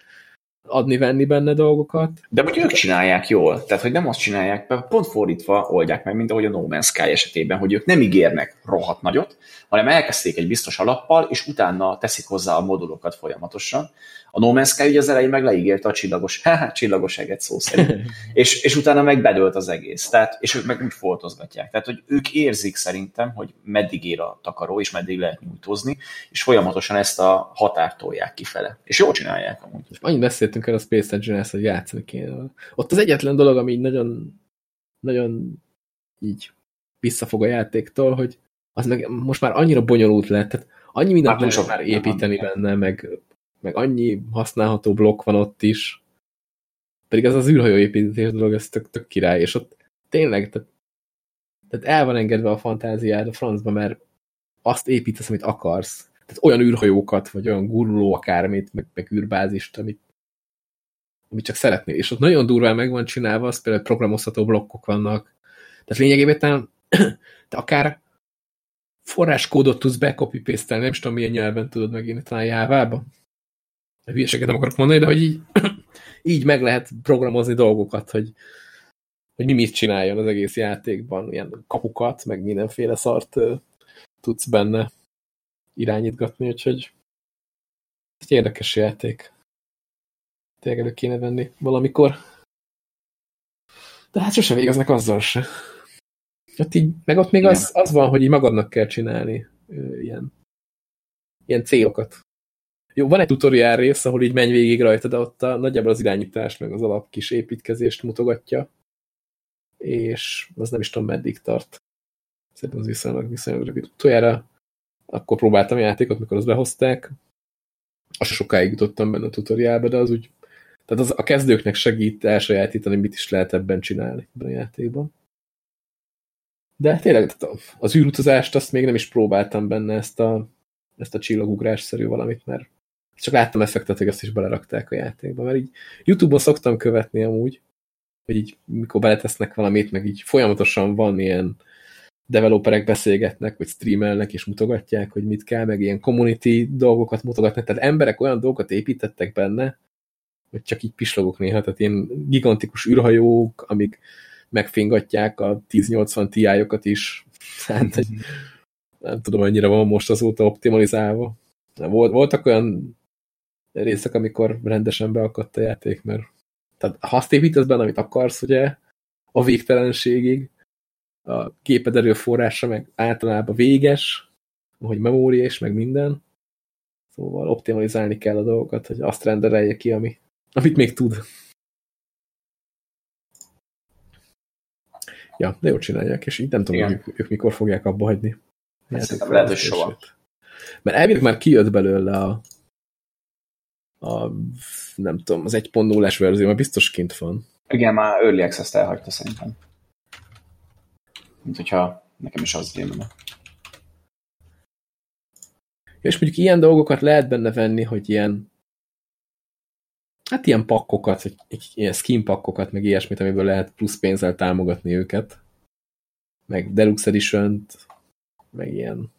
adni-venni benne dolgokat. De hogy ők csinálják jól, tehát hogy nem azt csinálják, pont fordítva oldják meg, mint ahogy a No Man's Sky esetében, hogy ők nem ígérnek rohadt nagyot, hanem elkezdték egy biztos alappal, és utána teszik hozzá a modulokat folyamatosan, a No Man's Sky ugye az elején meg leígérte a csillagos, hát csillagos eget szó szerint, és, és utána meg bedölt az egész, tehát, és ők meg úgy foltozgatják. Tehát, hogy ők érzik szerintem, hogy meddig ér a takaró, és meddig lehet nyújtózni, és folyamatosan ezt a határt tolják kifele. És jól csinálják amúgy. És annyit beszéltünk el a Space Engine-hez, hogy játszani kéne. Ott az egyetlen dolog, ami így nagyon, nagyon így visszafog a játéktól, hogy az meg most már annyira bonyolult lett, tehát annyi mindent lehet már építeni benne, meg meg annyi használható blokk van ott is. Pedig ez az űrhajóépítés dolog, ez tök, tök király, és ott tényleg, tehát, tehát el van engedve a fantáziád a francba, mert azt építesz, amit akarsz. Tehát olyan űrhajókat, vagy olyan guruló akármit, meg, meg űrbázist, amit, amit csak szeretnél. És ott nagyon durván meg van csinálva, az például programozható blokkok vannak. Tehát lényegében te, akár forráskódot tudsz becopy paste nem is tudom milyen nyelven tudod megírni, talán Java-ba hülyeséget nem akarok mondani, de hogy így, így meg lehet programozni dolgokat, hogy, hogy mi mit csináljon az egész játékban, ilyen kapukat, meg mindenféle szart tudsz benne irányítgatni, úgyhogy egy érdekes játék. Tényleg elő kéne venni valamikor. De hát sose végeznek azzal se. Ott így, meg ott még az, az van, hogy így magadnak kell csinálni ilyen, ilyen célokat. Jó, van egy tutoriál rész, ahol így menj végig rajta, de ott a, nagyjából az irányítás, meg az alap kis építkezést mutogatja, és az nem is tudom meddig tart. Szerintem az viszonylag, viszonylag rövid. Utoljára akkor próbáltam játékot, mikor azt behozták. Az sokáig jutottam benne a tutoriálba, de az úgy tehát az a kezdőknek segít elsajátítani, mit is lehet ebben csinálni ebben a játékban. De tényleg az űrutazást azt még nem is próbáltam benne ezt a, ezt a csillagugrás-szerű valamit, mert csak láttam effektet, hogy azt is belerakták a játékba, mert így Youtube-on szoktam követni amúgy, hogy így mikor beletesznek valamit, meg így folyamatosan van ilyen developerek beszélgetnek, vagy streamelnek, és mutogatják, hogy mit kell, meg ilyen community dolgokat mutogatnak, tehát emberek olyan dolgokat építettek benne, hogy csak így pislogok néha, tehát ilyen gigantikus űrhajók, amik megfingatják a 1080 Ti-okat is, hát nem tudom, annyira van most azóta optimalizálva. Volt, voltak olyan részek, amikor rendesen beakadt a játék, mert tehát ha azt építesz benne, amit akarsz, ugye, a végtelenségig, a képed erőforrása meg általában véges, hogy memória és meg minden. Szóval optimalizálni kell a dolgokat, hogy azt renderelje ki, ami, amit még tud. Ja, de jól csinálják, és így nem tudom, hogy ők, ők mikor fogják abba hagyni. lehet, hogy soha. Mert elvileg már kijött belőle a, a nem tudom, az 1.0-es verzió, mert biztos kint van. Igen, már Early Access-t elhagyta szerintem. Mint hogyha nekem is az rémlene. Ja, és mondjuk ilyen dolgokat lehet benne venni, hogy ilyen hát ilyen pakkokat, ilyen skin pakkokat, meg ilyesmit, amiből lehet plusz pénzzel támogatni őket. Meg Deluxe edition meg ilyen.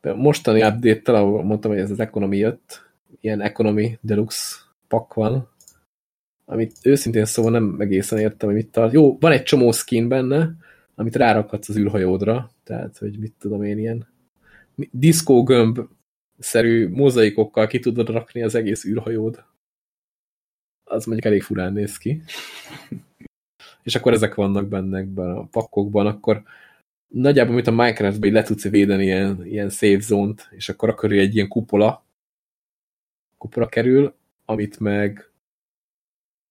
De mostani update-tel, mondtam, hogy ez az Economy jött, ilyen Economy Deluxe pak van, amit őszintén szóval nem egészen értem, hogy mit tart. Jó, van egy csomó skin benne, amit rárakhatsz az űrhajódra, tehát, hogy mit tudom én, ilyen diszkógömb szerű mozaikokkal ki tudod rakni az egész űrhajód. Az mondjuk elég furán néz ki. És akkor ezek vannak benne a pakkokban, akkor nagyjából, mint a Minecraft-ben le tudsz védeni ilyen, ilyen save zone-t, és akkor akkor egy ilyen kupola, kupola kerül, amit meg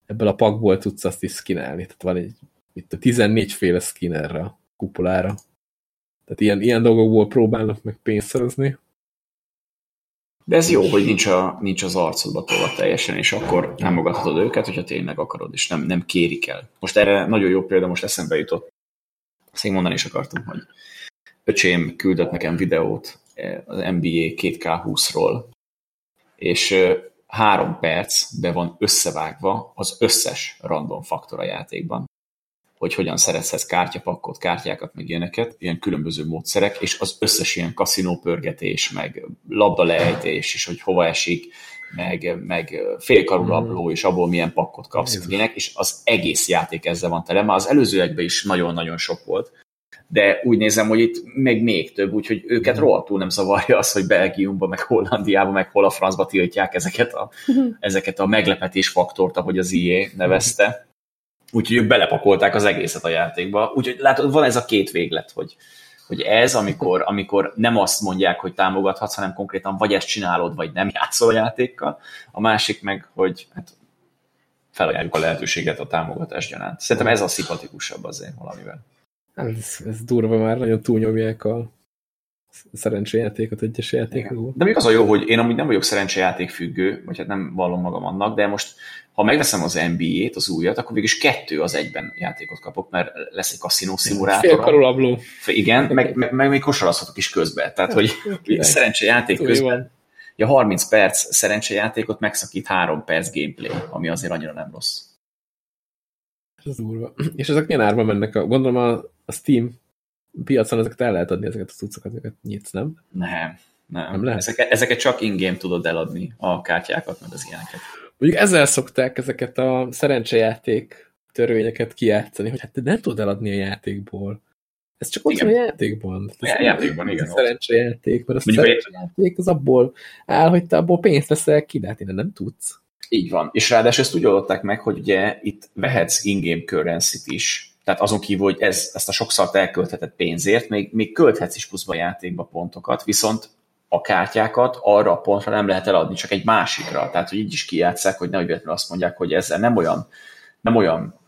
ebből a pakból tudsz azt is skinelni. Tehát van egy itt a 14 féle skin erre a kupolára. Tehát ilyen, ilyen dolgokból próbálnak meg pénzt szerezni. De ez jó, hogy nincs, a, nincs az arcodba tolva teljesen, és akkor támogathatod őket, hogyha tényleg akarod, és nem, nem kérik el. Most erre nagyon jó példa, most eszembe jutott. Azt én mondani is akartam, hogy öcsém küldött nekem videót eh, az NBA 2K20-ról, és három percbe van összevágva az összes random faktor a játékban hogy hogyan szerezhetsz kártyapakkot, kártyákat, meg ilyeneket, ilyen különböző módszerek, és az összes ilyen kaszinópörgetés, meg labdalejtés, és hogy hova esik, meg, meg félkarulabló, mm. és abból milyen pakkot kapsz, ilyenek, és az egész játék ezzel van tele. Már az előzőekben is nagyon-nagyon sok volt, de úgy nézem, hogy itt meg még több, úgyhogy őket mm. rohadtul nem zavarja az, hogy Belgiumba, meg Hollandiába, meg hol a francba tiltják ezeket a, mm. ezeket a meglepetés faktort, ahogy az IE nevezte Úgyhogy ők belepakolták az egészet a játékba. Úgyhogy látod, van ez a két véglet, hogy, hogy ez, amikor, amikor nem azt mondják, hogy támogathatsz, hanem konkrétan vagy ezt csinálod, vagy nem játszol a játékkal. A másik meg, hogy hát felajánljuk a lehetőséget a támogatás gyanánt. Szerintem ez a szimpatikusabb azért valamivel. Hát ez, ez durva már, nagyon túlnyomják a szerencsejátékot egyes játékokból. De még az a jó, hogy én amúgy nem vagyok szerencsejáték függő, vagy hát nem vallom magam annak, de most ha megveszem az NBA-t, az újat, akkor végül is kettő az egyben játékot kapok, mert lesz egy kaszinó szimulátor. Félkarulabló. Igen, meg, meg, meg még kosarazhatok is közben. Tehát, hogy szerencsejáték közben. Ja, 30 perc szerencsejátékot megszakít 3 perc gameplay, ami azért annyira nem rossz. Ez durva. És ezek milyen árban mennek? A, gondolom a, a Steam piacon ezeket el lehet adni, ezeket a cuccokat, ezeket nyitsz, nem? Nem, nem. nem lehet? Ezeket, ezeket csak in-game tudod eladni, a kártyákat, meg az ilyeneket. Mondjuk ezzel szokták ezeket a szerencsejáték törvényeket kijátszani, hogy hát te nem tudod eladni a játékból. Ez csak ott van a játékban. Ez a játékban, igen. Szerencsejáték, mert a szerencsejáték az abból áll, hogy te abból pénzt veszel ki, de hát nem tudsz. Így van. És ráadásul ezt úgy oldották meg, hogy ugye itt vehetsz in-game currency is, tehát azon kívül, hogy ez, ezt a sokszor elkölthetett pénzért, még, még költhetsz is pluszba a játékba pontokat, viszont a kártyákat arra a pontra nem lehet eladni, csak egy másikra. Tehát, hogy így is kijátszák, hogy nehogy véletlenül azt mondják, hogy ezzel nem olyan, nem olyan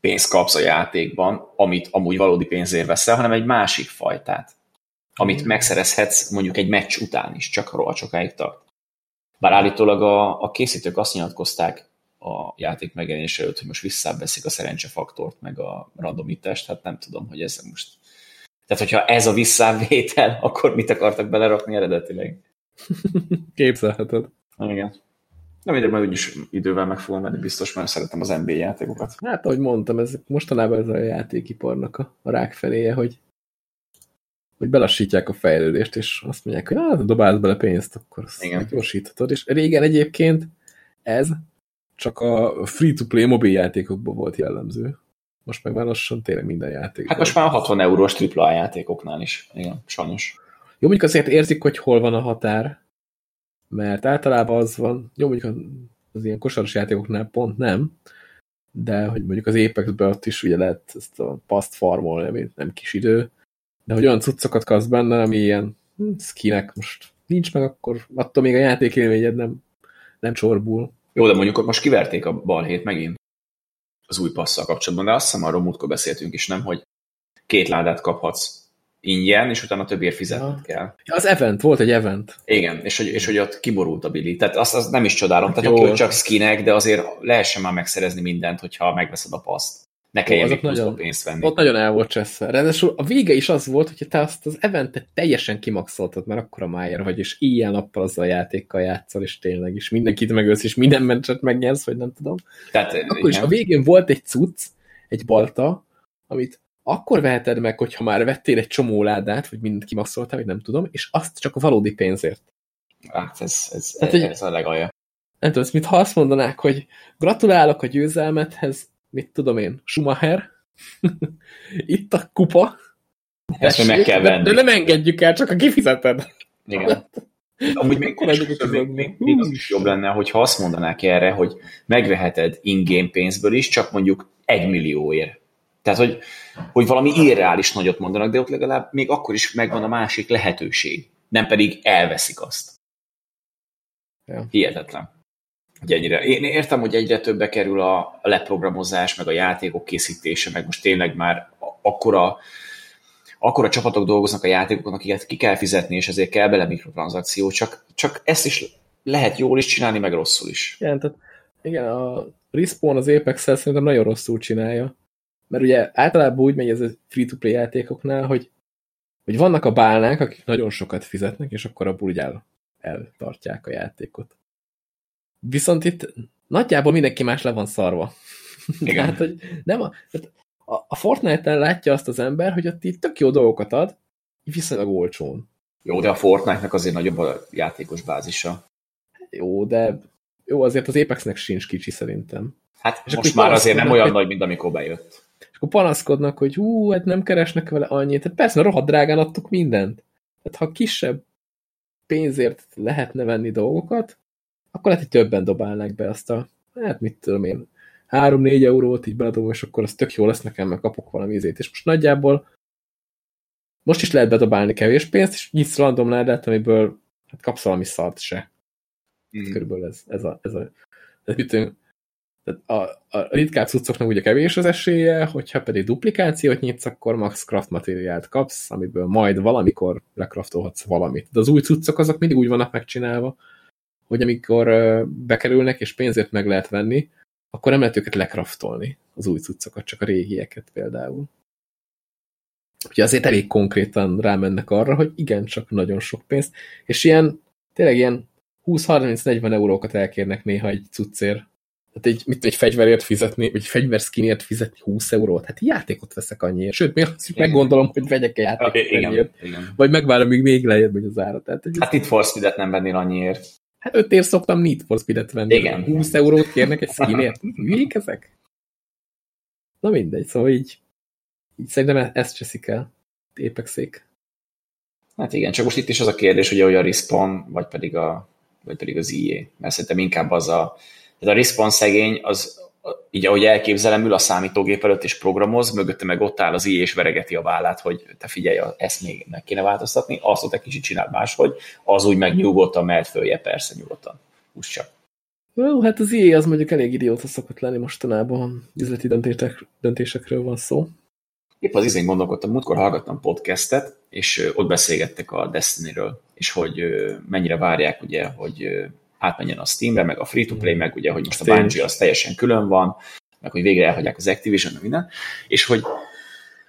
pénzt kapsz a játékban, amit amúgy valódi pénzért veszel, hanem egy másik fajtát, amit mm. megszerezhetsz mondjuk egy meccs után is, csak rohadt sokáig tart. Bár állítólag a, a készítők azt nyilatkozták a játék megjelenése előtt, hogy most visszaveszik a szerencsefaktort, meg a randomitást, hát nem tudom, hogy ez most tehát, hogyha ez a visszávétel, akkor mit akartak belerakni eredetileg? Képzelheted. Igen. Nem mindegy, majd úgyis idővel meg fogom venni biztos, mert szeretem az NBA játékokat. Hát, ahogy mondtam, ez mostanában ez a játékiparnak a, a rák feléje, hogy, hogy belassítják a fejlődést, és azt mondják, hogy hát, dobálsz bele pénzt, akkor azt Igen. gyorsíthatod. És régen egyébként ez csak a free-to-play mobil játékokban volt jellemző. Most meg már lassan tényleg minden játék. Hát most már 60 eurós AAA játékoknál is. Igen, sajnos. Jó, mondjuk azért érzik, hogy hol van a határ, mert általában az van, jó, mondjuk az ilyen kosaros játékoknál pont nem, de hogy mondjuk az apex ott is ugye lehet ezt a paszt farmolni, ami nem kis idő, de hogy olyan cuccokat kapsz benne, ami ilyen hm, skinek most nincs meg, akkor attól még a játékélményed nem, nem csorbul. Jó, de mondjuk most kiverték a balhét megint az új passzal kapcsolatban, de azt hiszem arról múltkor beszéltünk is, nem, hogy két ládát kaphatsz ingyen, és utána többért fizetned ja. kell. Ja, az event, volt egy event. Igen, és hogy, és hogy ott kiborult a Billy. Tehát azt, azt nem is csodálom, hát tehát oké, csak skinek, de azért lehessen már megszerezni mindent, hogyha megveszed a paszt ne kelljen még nagyon, pénzt venni. Ott nagyon el volt cseszve. Ráadásul a vége is az volt, hogy te azt az eventet teljesen kimaxoltad, mert akkor a Májer vagy, és ilyen nappal azzal a játékkal játszol, és tényleg is mindenkit megölsz, és minden mencset megnyersz, vagy nem tudom. Tehát, akkor igen. is a végén volt egy cucc, egy balta, amit akkor veheted meg, hogyha már vettél egy csomó ládát, vagy mindent kimaxoltál, vagy nem tudom, és azt csak a valódi pénzért. Hát ez, ez, Tehát, ez, ez a legalja. Nem tudom, mit ha azt mondanák, hogy gratulálok a győzelmethez, mit tudom én, Schumacher, itt a kupa, ezt Tessék, meg kell venni. De, de nem engedjük el, csak a kifizeted. Igen. Amúgy még, még, még, még az is jobb lenne, hogyha azt mondanák erre, hogy megveheted in-game pénzből is, csak mondjuk egy millióért. Tehát, hogy, hogy valami irreális nagyot mondanak, de ott legalább még akkor is megvan a másik lehetőség. Nem pedig elveszik azt. Ja. Hihetetlen. Hogy ennyire. Én értem, hogy egyre többe kerül a leprogramozás, meg a játékok készítése, meg most tényleg már akkora, akkora csapatok dolgoznak a játékokon, akiket ki kell fizetni, és ezért kell bele mikrotranszakció, csak, csak ezt is lehet jól is csinálni, meg rosszul is. Igen, tehát igen, a Respawn az apex szerintem nagyon rosszul csinálja. Mert ugye általában úgy megy ez a free-to-play játékoknál, hogy, hogy vannak a bálnák, akik nagyon sokat fizetnek, és akkor abból úgy el, eltartják a játékot. Viszont itt nagyjából mindenki más le van szarva. Igen. Tehát, hogy nem a, a, Fortnite-en látja azt az ember, hogy ott itt tök jó dolgokat ad, viszonylag olcsón. Jó, de a Fortnite-nak azért nagyobb a játékos bázisa. Jó, de jó, azért az Apexnek sincs kicsi szerintem. Hát és most már azért nem olyan hogy... nagy, mint amikor bejött. És akkor panaszkodnak, hogy hú, hát nem keresnek vele annyit. Tehát persze, rohadt drágán adtuk mindent. Tehát ha kisebb pénzért lehetne venni dolgokat, akkor lehet, hogy többen dobálnak be azt a, hát mit tudom én, 3-4 eurót így beledobom, és akkor az tök jó lesz nekem, mert kapok valami ízét. És most nagyjából most is lehet bedobálni kevés pénzt, és nyitsz random ládat, amiből hát kapsz valami szart se. Mm. Körülbelül ez, ez a, ez a ez mit tudom, a, a ritkább cuccoknak ugye kevés az esélye, hogyha pedig duplikációt nyitsz, akkor max craft materiált kapsz, amiből majd valamikor lekraftolhatsz valamit. De az új cuccok azok mindig úgy vannak megcsinálva, hogy amikor bekerülnek és pénzért meg lehet venni, akkor nem lehet őket lekraftolni, az új cuccokat, csak a régieket például. Ugye azért elég konkrétan rámennek arra, hogy igen, csak nagyon sok pénzt, és ilyen, tényleg ilyen 20-30-40 eurókat elkérnek néha egy cuccért. Tehát egy, mit, egy fegyverért fizetni, vagy egy fegyverskinért fizetni 20 eurót. Hát játékot veszek annyiért. Sőt, még azt is meggondolom, hogy vegyek egy játékot igen, igen, igen. Vagy megvárom, míg még lejjebb hogy az ára. Tehát, hát itt For Speed-et nem vennél annyiért. Hát 5 ér szoktam Need for Speed-et venni. Igen. 20 eurót kérnek egy skinért. Hülyék ezek? Na mindegy, szóval így, így szerintem ezt cseszik el. Épexék. Hát igen, csak most itt is az a kérdés, hogy a Respawn, vagy pedig, a, vagy pedig az IE. Mert szerintem inkább az a, tehát a Respawn szegény, az így ahogy elképzelem, ül a számítógép előtt és programoz, mögötte meg ott áll az IE és veregeti a vállát, hogy te figyelj, ezt még meg kéne változtatni, azt ott egy kicsit csinál máshogy, az úgy meg nyugodtan mehet följe, persze nyugodtan. Úgy csak. Well, hát az IE az mondjuk elég idióta szokott lenni mostanában, üzleti döntések, döntésekről van szó. Épp az izén gondolkodtam, múltkor hallgattam podcastet, és ott beszélgettek a Destiny-ről, és hogy mennyire várják, ugye, hogy átmenjen a Steamre, meg a free-to-play, mm. meg ugye, hogy most a Bungie az teljesen külön van, meg hogy végre elhagyják az Activision, minden, és hogy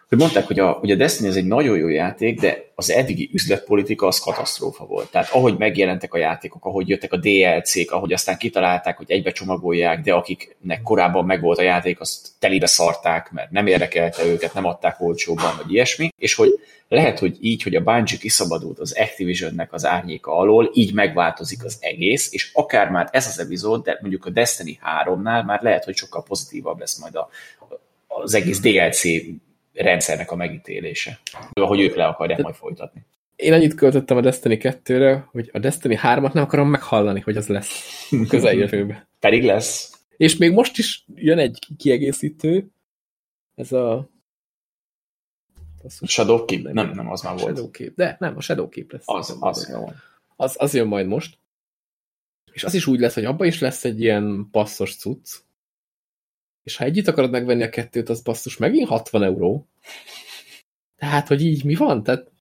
hogy mondták, hogy a, hogy a Destiny ez egy nagyon jó játék, de az eddigi üzletpolitika az katasztrófa volt. Tehát ahogy megjelentek a játékok, ahogy jöttek a DLC-k, ahogy aztán kitalálták, hogy egybe csomagolják, de akiknek korábban megvolt a játék, azt telibe szarták, mert nem érdekelte őket, nem adták olcsóban, vagy ilyesmi, és hogy lehet, hogy így, hogy a Bungie kiszabadult az Activisionnek az árnyéka alól, így megváltozik az egész, és akár már ez az epizód, de mondjuk a Destiny 3-nál már lehet, hogy sokkal pozitívabb lesz majd a, az egész DLC rendszernek a megítélése, ahogy ők le akarják majd folytatni. Én annyit költöttem a Destiny 2-re, hogy a Destiny 3-at nem akarom meghallani, hogy az lesz közeljövőben. Pedig lesz. És még most is jön egy kiegészítő, ez a Shadowkeep? Nem, nem, nem, az már volt. Shadowkeep. De nem, a Shadowkeep lesz. Az, az, az, az, az jön majd most. És az is úgy lesz, hogy abban is lesz egy ilyen passzos cucc, és ha együtt akarod megvenni a kettőt, az basszus megint 60 euró. Tehát, hogy így mi van? Tehát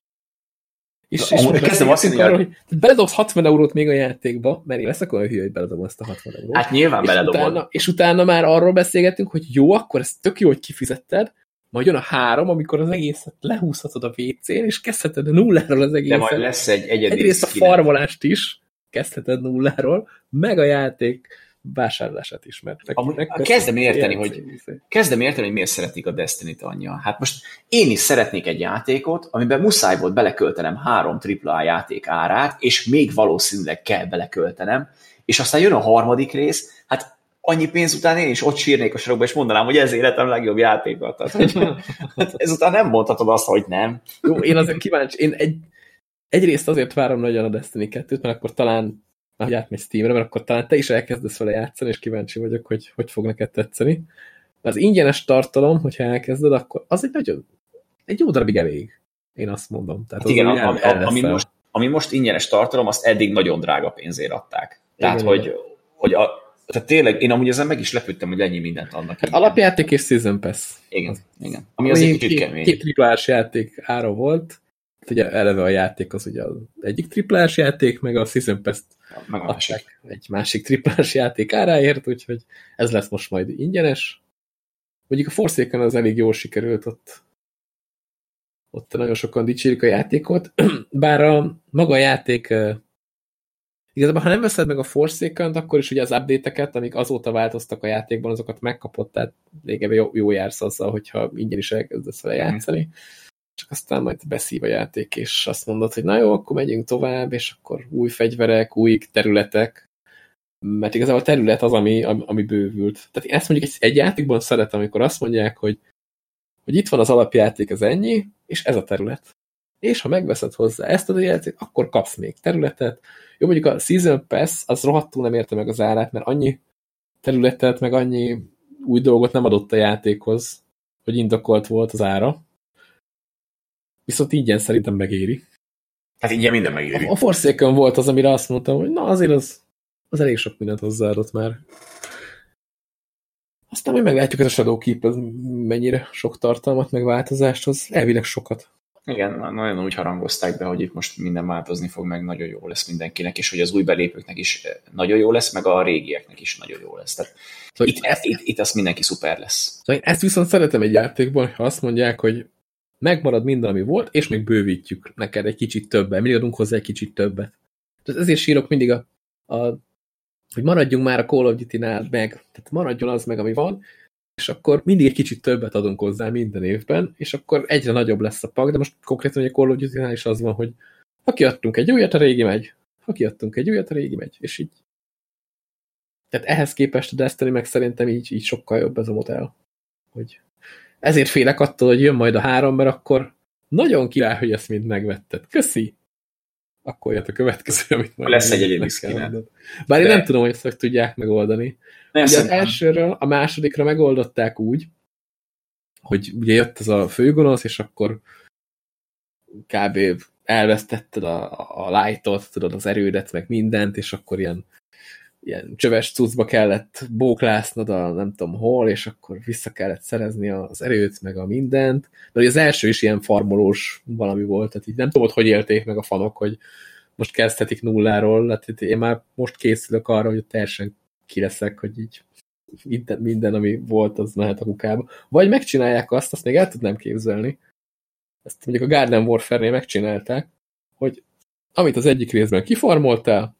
és, és kezdem azt mondani, hogy beledobsz 60 eurót még a játékba, mert én leszek olyan hülye, hogy beledobom ezt a 60 eurót. Hát nyilván és beledobod. Utána, és utána már arról beszélgetünk, hogy jó, akkor ez tök jó, hogy kifizetted, majd jön a három, amikor az egészet lehúzhatod a WC-n, és kezdheted a nulláról az egészet. De majd lesz egy egyedi Egyrészt a farmolást is kezdheted nulláról, meg a játék vásárlását is, mert kezdem érteni, hogy, kezdem érteni, hogy miért szeretik a Destiny-t anyja. Hát most én is szeretnék egy játékot, amiben muszáj volt beleköltenem három AAA játék árát, és még valószínűleg kell beleköltenem, és aztán jön a harmadik rész, annyi pénz után én is ott sírnék a sorokba, és mondanám, hogy ez életem legjobb játéka. Tehát, hogy, ezután nem mondhatod azt, hogy nem. Jó, én azért kíváncsi, én egy, egyrészt azért várom nagyon a Destiny 2-t, mert akkor talán hogy átmegy Steamre, mert akkor talán te is elkezdesz vele játszani, és kíváncsi vagyok, hogy hogy fog neked tetszeni. Az ingyenes tartalom, hogyha elkezded, akkor az egy nagyon, egy jó darabig elég. Én azt mondom. Tehát hát igen, el, el, ami, most, ami most ingyenes tartalom, azt eddig nagyon drága pénzért adták. Tehát, igen, hogy, igen. hogy a, tehát tényleg, én amúgy ezen meg is lepődtem, hogy ennyi mindent adnak. Hát alapjáték és Season Pass. Igen, az, igen. Ami, ami azért kicsit kemény. Két triplás játék ára volt, ugye eleve a játék az ugye az egyik triplás játék, meg a Season Pass meg a másik. egy másik triplás játék áráért, úgyhogy ez lesz most majd ingyenes. Mondjuk a Forsaken az elég jól sikerült, ott, ott nagyon sokan dicsérik a játékot, bár a maga a játék igazából, ha nem veszed meg a forsaken akkor is ugye az update-eket, amik azóta változtak a játékban, azokat megkapott, tehát lényegében jó, jó jársz azzal, hogyha ingyen is elkezdesz vele játszani. Mm csak aztán majd beszív a játék, és azt mondod, hogy na jó, akkor megyünk tovább, és akkor új fegyverek, új területek, mert igazából a terület az, ami, ami, ami bővült. Tehát én ezt mondjuk egy, egy játékban szeretem, amikor azt mondják, hogy, hogy itt van az alapjáték, ez ennyi, és ez a terület. És ha megveszed hozzá ezt a játék, akkor kapsz még területet. Jó, mondjuk a Season Pass, az rohadtul nem érte meg az árát, mert annyi területet, meg annyi új dolgot nem adott a játékhoz, hogy indokolt volt az ára. Viszont ingyen szerintem megéri. Hát ingyen minden megéri. A, a Forsaken volt az, amire azt mondtam, hogy na azért az, az elég sok mindent hozzáadott már. Aztán majd meglátjuk, ez a Shadowkeep ez mennyire sok tartalmat, meg változást hoz. Elvileg sokat. Igen, nagyon úgy harangozták be, hogy itt most minden változni fog, meg nagyon jó lesz mindenkinek, és hogy az új belépőknek is nagyon jó lesz, meg a régieknek is nagyon jó lesz. Tehát szóval itt, ezt, itt, itt az mindenki szuper lesz. Szóval én ezt viszont szeretem egy játékban, ha azt mondják, hogy megmarad minden, ami volt, és még bővítjük neked egy kicsit többet, mindig adunk hozzá egy kicsit többet. Tehát ezért sírok mindig, a, a, hogy maradjunk már a Call of Duty-nál meg, tehát maradjon az meg, ami van, és akkor mindig egy kicsit többet adunk hozzá minden évben, és akkor egyre nagyobb lesz a pak, de most konkrétan a Call of Duty-nál is az van, hogy ha kiadtunk egy újat, a régi megy. Ha kiadtunk egy újat, a régi megy. És így tehát ehhez képest a Destiny meg szerintem így, így sokkal jobb ez a modell. Hogy ezért félek attól, hogy jön majd a három, mert akkor nagyon király, hogy ezt mind megvetted. Köszi! Akkor jött a következő, amit majd Lesz egy egyéni Bár De... én nem tudom, hogy ezt tudják megoldani. Nem ugye az elsőről a másodikra megoldották úgy, hogy ugye jött az a főgonosz, és akkor kb. elvesztetted a, a lightot, tudod, az erődet, meg mindent, és akkor ilyen ilyen csöves cuccba kellett bóklásznod a nem tudom hol, és akkor vissza kellett szerezni az erőt, meg a mindent. De az első is ilyen farmolós valami volt, tehát így nem tudom, hogy élték meg a fanok, hogy most kezdhetik nulláról, tehát én már most készülök arra, hogy teljesen kireszek, hogy így minden, minden, ami volt, az mehet a kukába. Vagy megcsinálják azt, azt még el tudnám képzelni. Ezt mondjuk a Garden Warfare-nél megcsinálták, hogy amit az egyik részben kifarmoltál,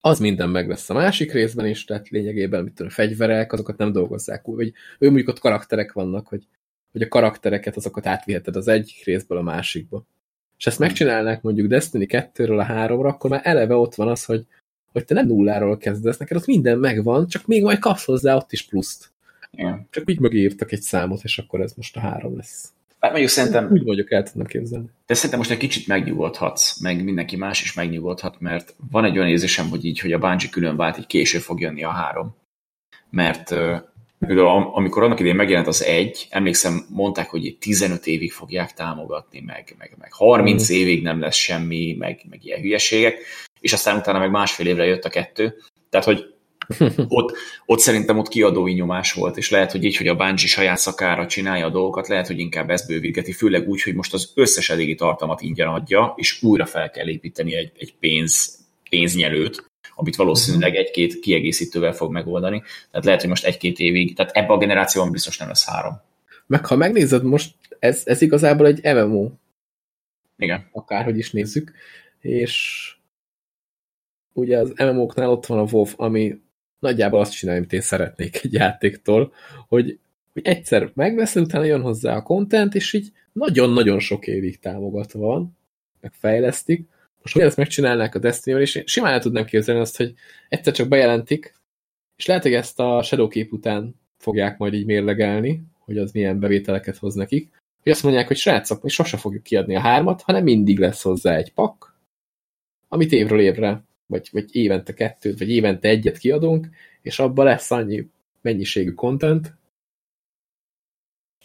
az minden meg lesz a másik részben is, tehát lényegében mit tudom, fegyverek, azokat nem dolgozzák úgy, vagy ő mondjuk ott karakterek vannak, hogy, hogy a karaktereket azokat átviheted az egyik részből a másikba. És ezt megcsinálnák mondjuk Destiny 2-ről a 3-ra, akkor már eleve ott van az, hogy, hogy te nem nulláról kezdesz, neked ott minden megvan, csak még majd kapsz hozzá ott is pluszt. Igen. Csak így mögírtak egy számot, és akkor ez most a három lesz. Hát mondjuk szerintem... Úgy vagyok, el tudnak képzelni. De szerintem most egy kicsit megnyugodhatsz, meg mindenki más is megnyugodhat, mert van egy olyan érzésem, hogy így, hogy a Bungie külön vált, így később fog jönni a három. Mert például amikor annak idején megjelent az egy, emlékszem, mondták, hogy 15 évig fogják támogatni, meg, meg, meg 30 mm. évig nem lesz semmi, meg, meg ilyen hülyeségek, és aztán utána meg másfél évre jött a kettő. Tehát, hogy ott, ott szerintem ott kiadói nyomás volt, és lehet, hogy így, hogy a Bungie saját szakára csinálja a dolgokat, lehet, hogy inkább ezt bővítgeti, főleg úgy, hogy most az összes eddigi tartalmat ingyen adja, és újra fel kell építeni egy, egy pénz, pénznyelőt, amit valószínűleg mhm. egy-két kiegészítővel fog megoldani. Tehát lehet, hogy most egy-két évig, tehát ebben a generációban biztos nem lesz három. Meg ha megnézed most, ez, ez igazából egy MMO. Igen. Akárhogy is nézzük. És ugye az MMO-knál ott van a WoW, ami nagyjából azt csinálja, amit én szeretnék egy játéktól, hogy, hogy egyszer megveszed, utána jön hozzá a content, és így nagyon-nagyon sok évig támogatva van, meg fejlesztik. Most hogy ezt megcsinálnák a destiny és én simán el tudnám képzelni azt, hogy egyszer csak bejelentik, és lehet, hogy ezt a Shadowkeep után fogják majd így mérlegelni, hogy az milyen bevételeket hoz nekik, hogy azt mondják, hogy srácok, mi sose fogjuk kiadni a hármat, hanem mindig lesz hozzá egy pak, amit évről évre vagy, vagy évente kettőt, vagy évente egyet kiadunk, és abban lesz annyi mennyiségű content,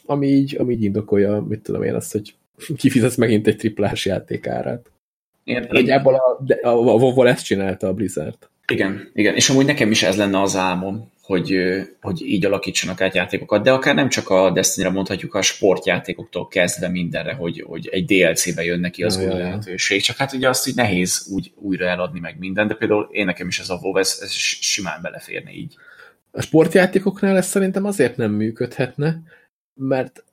ami így, ami így indokolja, mit tudom én azt, hogy kifizetsz megint egy triplás játékárát. Nagyjából a, a, a WoW-val ezt csinálta a Blizzard. Igen, igen, és amúgy nekem is ez lenne az álmom, hogy, hogy így alakítsanak át játékokat, de akár nem csak a Destiny-re mondhatjuk, a sportjátékoktól kezdve mindenre, hogy, hogy egy DLC-be jön neki az új lehetőség, csak hát ugye azt így nehéz úgy újra eladni meg minden, de például én nekem is ez a WoW, ez, ez simán beleférne így. A sportjátékoknál ez szerintem azért nem működhetne, mert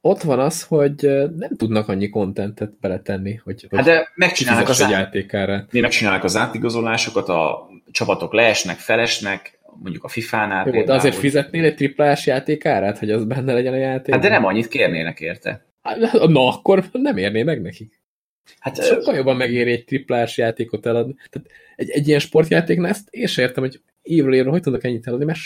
ott van az, hogy nem tudnak annyi kontentet beletenni, hogy, hát de megcsinálnak az, játékára. megcsinálnak az átigazolásokat, a csapatok leesnek, felesnek, mondjuk a FIFA-nál. Jó, de azért fizetnél egy triplás játékárát, hogy az benne legyen a játék? Hát de nem annyit kérnének érte. Hát, na, akkor nem érné meg nekik. Hát sokkal jobban megéri egy triplás játékot eladni. Tehát egy, egy ilyen sportjátéknál ezt én sem értem, hogy évről évre hogy tudnak ennyit eladni, mert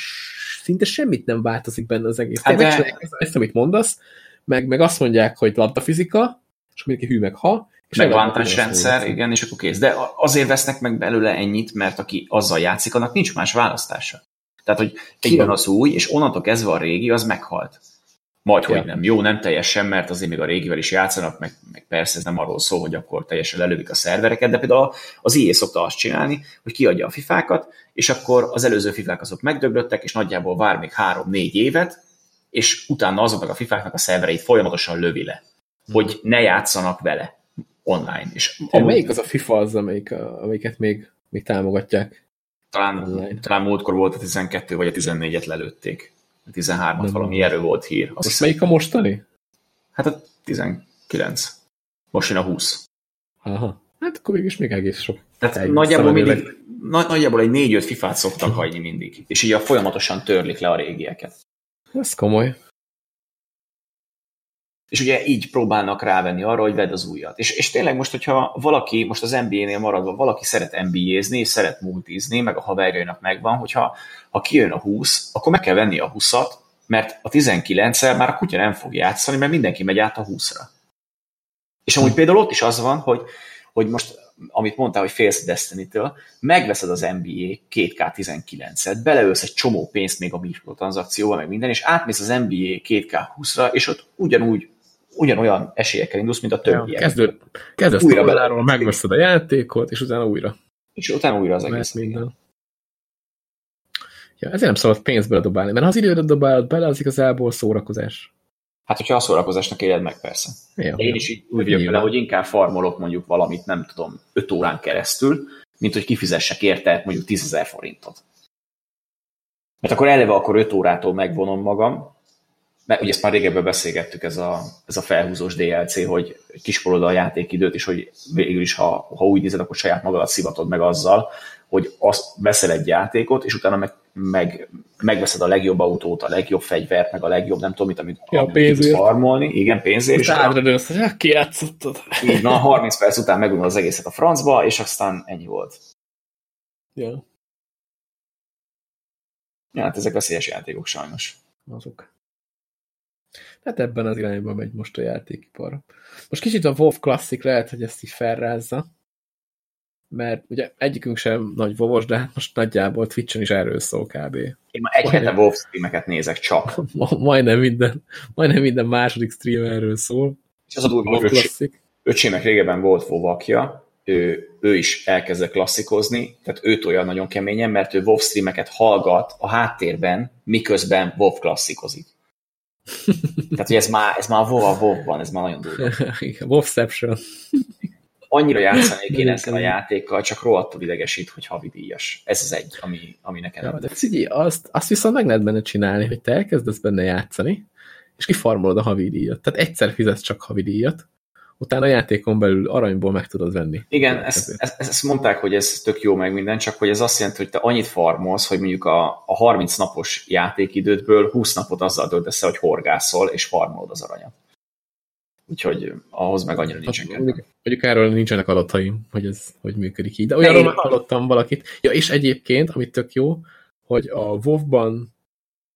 szinte semmit nem változik benne az egész. Hát de... ezt, amit mondasz, meg, meg azt mondják, hogy labdafizika, és mindenki hű meg ha, és meg vantage rendszer, igen, és akkor kész. De azért vesznek meg belőle ennyit, mert aki azzal játszik, annak nincs más választása. Tehát, hogy kijön az új, és onnantól kezdve a régi, az meghalt. Majd, ja. hogy nem. Jó, nem teljesen, mert azért még a régivel is játszanak, meg, meg persze ez nem arról szól, hogy akkor teljesen lelövik a szervereket, de például az IE szokta azt csinálni, hogy kiadja a fifákat, és akkor az előző fifák azok megdöglöttek, és nagyjából vár még három-négy évet, és utána azoknak a fifáknak a szervereit folyamatosan lövi le, hogy ne játszanak vele online. És amúgy... Melyik az a FIFA az, amelyik, amelyiket még, még támogatják? Talán, talán múltkor volt a 12 vagy a 14-et lelőtték. A 13-at valami erő volt hír. Azt Most melyik a mostani? Hát a 19. Most jön a 20. Aha. Hát akkor mégis még egész sok. Tehát egy nagyjából, mindig, nagy, nagyjából egy 4-5 fifát szoktak hagyni mindig. És így a folyamatosan törlik le a régieket. Ez komoly. És ugye így próbálnak rávenni arra, hogy vedd az újat. És, és tényleg most, hogyha valaki, most az NBA-nél maradva, valaki szeret NBA-zni, és szeret multizni, meg a haverjainak megvan, hogyha ha kijön a 20, akkor meg kell venni a 20-at, mert a 19-el már a kutya nem fog játszani, mert mindenki megy át a 20-ra. És amúgy például ott is az van, hogy, hogy most amit mondtál, hogy félsz Destiny-től, megveszed az NBA 2K19-et, beleölsz egy csomó pénzt még a mikrotranszakcióval, meg minden, és átmész az NBA 2K20-ra, és ott ugyanúgy ugyanolyan esélyekkel indulsz, mint a többiek. Ja, kezdő, kezdesz újra beláról, megveszed a játékot, és utána újra. És utána újra az egész. Minden. Ja, ezért nem szabad pénzt beledobálni, mert ha az időre dobálod bele, az igazából szórakozás. Hát, hogyha a szórakozásnak éled meg, persze. Ja, Én is így úgy vagyok vele, hogy inkább farmolok mondjuk valamit, nem tudom, 5 órán keresztül, mint hogy kifizessek érte mondjuk 10 forintot. Mert akkor eleve akkor 5 órától megvonom magam, mert ugye ezt már régebben beszélgettük, ez a, ez a felhúzós DLC, hogy kisporod a játékidőt, és hogy végül is, ha, ha úgy nézed, akkor saját magadat szivatod meg azzal, hogy azt veszel egy játékot, és utána meg, meg, megveszed a legjobb autót, a legjobb fegyvert, meg a legjobb, nem tudom mit, amit, ja, amit pénzért. farmolni. Igen, pénzért. És ádra dőlsz, hogy kijátszottad. Így van, 30 perc után megunod az egészet a francba, és aztán ennyi volt. Ja. Ja, hát ezek veszélyes játékok sajnos. Azok. Hát ebben az irányban megy most a játékipar. Most kicsit a WoW Classic lehet, hogy ezt így felrázza, mert ugye egyikünk sem nagy vovos, de hát most nagyjából Twitch-en is erről szól kb. Én már egy hete WoW streameket nézek csak. majdnem minden, majdnem minden második stream erről szól. És az a durva, hogy öcsémek régebben volt vovakja, ő, ő is elkezdett klasszikozni, tehát őt olyan nagyon keményen, mert ő WoW streameket hallgat a háttérben, miközben WoW klasszikozik. Tehát, hogy ez már, ez már a WoW a WoW ez már nagyon durva. WoWception annyira játszani kéne ezzel a játékkal, csak rohadtul idegesít, hogy havidíjas. Ez az egy, ami, ami nekem ja, de figyelj, azt, azt viszont meg lehet benne csinálni, hogy te elkezdesz benne játszani, és kifarmolod a havidíjat. Tehát egyszer fizetsz csak havidíjat, utána a játékon belül aranyból meg tudod venni. Igen, ezt, ezt, ezt mondták, hogy ez tök jó meg minden, csak hogy ez azt jelenti, hogy te annyit farmolsz, hogy mondjuk a, a 30 napos játékidődből 20 napot azzal töltesz hogy horgászol, és farmolod az aranyat. Úgyhogy ahhoz meg annyira nincsen hát, mondjuk, mondjuk erről nincsenek adataim, hogy ez hogy működik így. De olyanról már hallottam valakit. Ja, és egyébként, amit tök jó, hogy a WoW-ban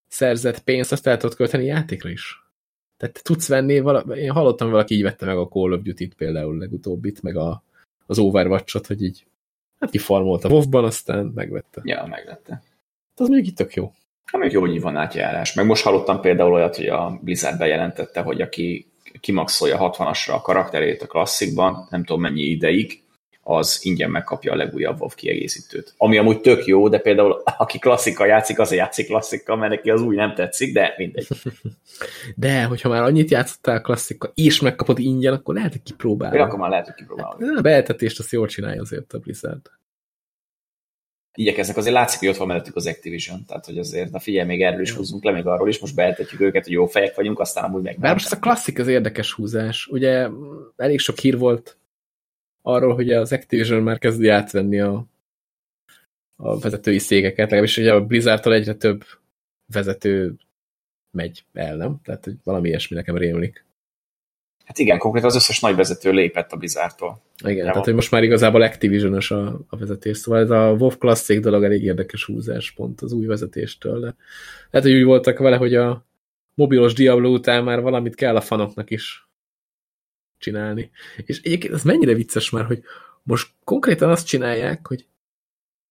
szerzett pénzt azt el tudod költeni játékra is. Tehát tudsz venni, vala, én hallottam, valaki így vette meg a Call of Duty-t például legutóbbit, meg a, az Overwatch-ot, hogy így hát kifarmolt a WoW-ban, aztán megvette. Ja, megvette. Hát az még itt tök jó. Hát még jó, hogy van átjárás. Meg most hallottam például olyat, hogy a Blizzard bejelentette, hogy aki kimaxolja 60-asra a karakterét a klasszikban, nem tudom mennyi ideig, az ingyen megkapja a legújabb WoW kiegészítőt. Ami amúgy tök jó, de például aki klasszika játszik, azért játszik klasszika, mert neki az új nem tetszik, de mindegy. De, hogyha már annyit játszottál klasszika, és megkapod ingyen, akkor lehet, hogy kipróbálod. akkor már lehet, hogy kipróbálod. Hát, a beeltetést azt jól csinálja azért a Blizzard. Igyekeznek, azért látszik, hogy ott van mellettük az Activision, tehát hogy azért, na figyelj, még erről is húzzunk le, még arról is, most beeltetjük őket, hogy jó fejek vagyunk, aztán amúgy meg. Bár most a klasszik az érdekes húzás. Ugye elég sok hír volt arról, hogy az Activision már kezdi átvenni a, a vezetői szégeket, legalábbis ugye a Blizzardtól egyre több vezető megy el, nem? Tehát, hogy valami ilyesmi nekem rémlik. Hát igen, konkrétan az összes nagy vezető lépett a Blizzardtól. Igen, tehát hogy most már igazából activision a, a vezetés, szóval ez a WoW Classic dolog elég érdekes húzás pont az új vezetéstől, de lehet, hogy úgy voltak vele, hogy a mobilos Diablo után már valamit kell a fanoknak is csinálni. És egyébként ez mennyire vicces már, hogy most konkrétan azt csinálják, hogy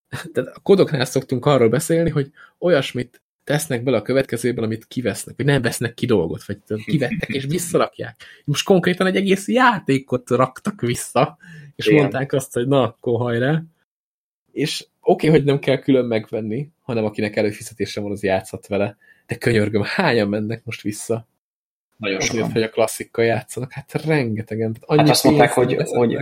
tehát a kodoknál szoktunk arról beszélni, hogy olyasmit tesznek bele a következőben, amit kivesznek, vagy nem vesznek ki dolgot, vagy kivettek és visszarakják. Most konkrétan egy egész játékot raktak vissza, és Igen. mondták azt, hogy na, akkor hajrá. És oké, okay, hogy nem kell külön megvenni, hanem akinek előfizetése van, az játszhat vele. De könyörgöm, hányan mennek most vissza? Nagyon sokan. hogy a klasszikkal játszanak. Hát rengetegen. Annyi hát azt mondták, hogy, hogy,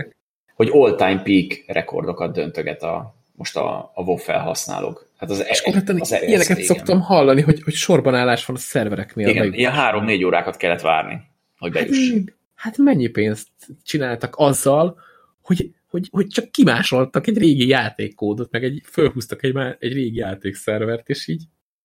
hogy all-time peak rekordokat döntöget a, most a, a WoW felhasználók. Hát az, és e, az e- ilyeneket régen. szoktam hallani, hogy, hogy sorban állás van a szervereknél. Igen, ilyen három-négy órákat kellett várni, hogy hát, hát mennyi pénzt csináltak azzal, hogy, hogy, hogy csak kimásoltak egy régi játékkódot, meg egy, fölhúztak egy, egy régi játékszervert, és így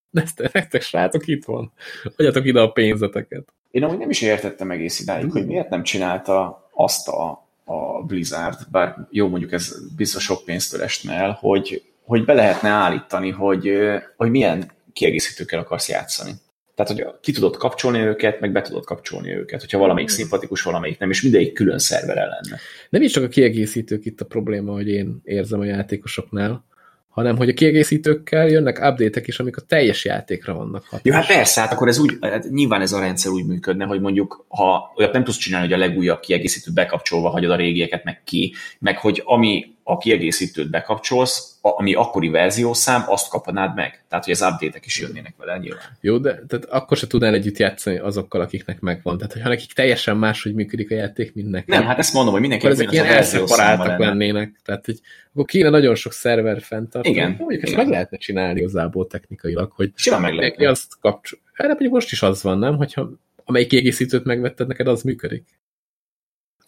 Nektek, nektek srácok, itt van. Adjatok ide a pénzeteket. Én amúgy nem is értettem egész idáig, hogy miért nem csinálta azt a, a Blizzard, bár jó, mondjuk ez biztos sok pénztől esne el, hogy, hogy be lehetne állítani, hogy, hogy milyen kiegészítőkkel akarsz játszani. Tehát, hogy ki tudod kapcsolni őket, meg be tudod kapcsolni őket, hogyha valamelyik szimpatikus, valamelyik nem, és mindegyik külön szervere lenne. Nem is csak a kiegészítők itt a probléma, hogy én érzem a játékosoknál, hanem hogy a kiegészítőkkel jönnek update-ek is, amik a teljes játékra vannak hatás. Jó, hát persze, hát akkor ez úgy, hát nyilván ez a rendszer úgy működne, hogy mondjuk, ha olyat nem tudsz csinálni, hogy a legújabb kiegészítőt bekapcsolva hagyod a régieket meg ki, meg hogy ami a kiegészítőt bekapcsolsz, ami akkori verziószám, azt kapnád meg. Tehát, hogy az update-ek is jönnének vele nyilván. Jó, de tehát akkor se tudnál együtt játszani azokkal, akiknek megvan. Tehát, hogyha nekik teljesen máshogy működik a játék, mint nekem. Nem, hát ezt mondom, hogy mindenki ezek ilyen elszeparáltak lennének. Tehát, hogy akkor kéne nagyon sok szerver fenntartani. Igen. Mondjuk ezt meg lehetne csinálni igazából technikailag, hogy Simán meg lehetne. azt kapcsol. Erre pedig most is az van, nem? Hogyha amelyik kiegészítőt megvetted, neked az működik.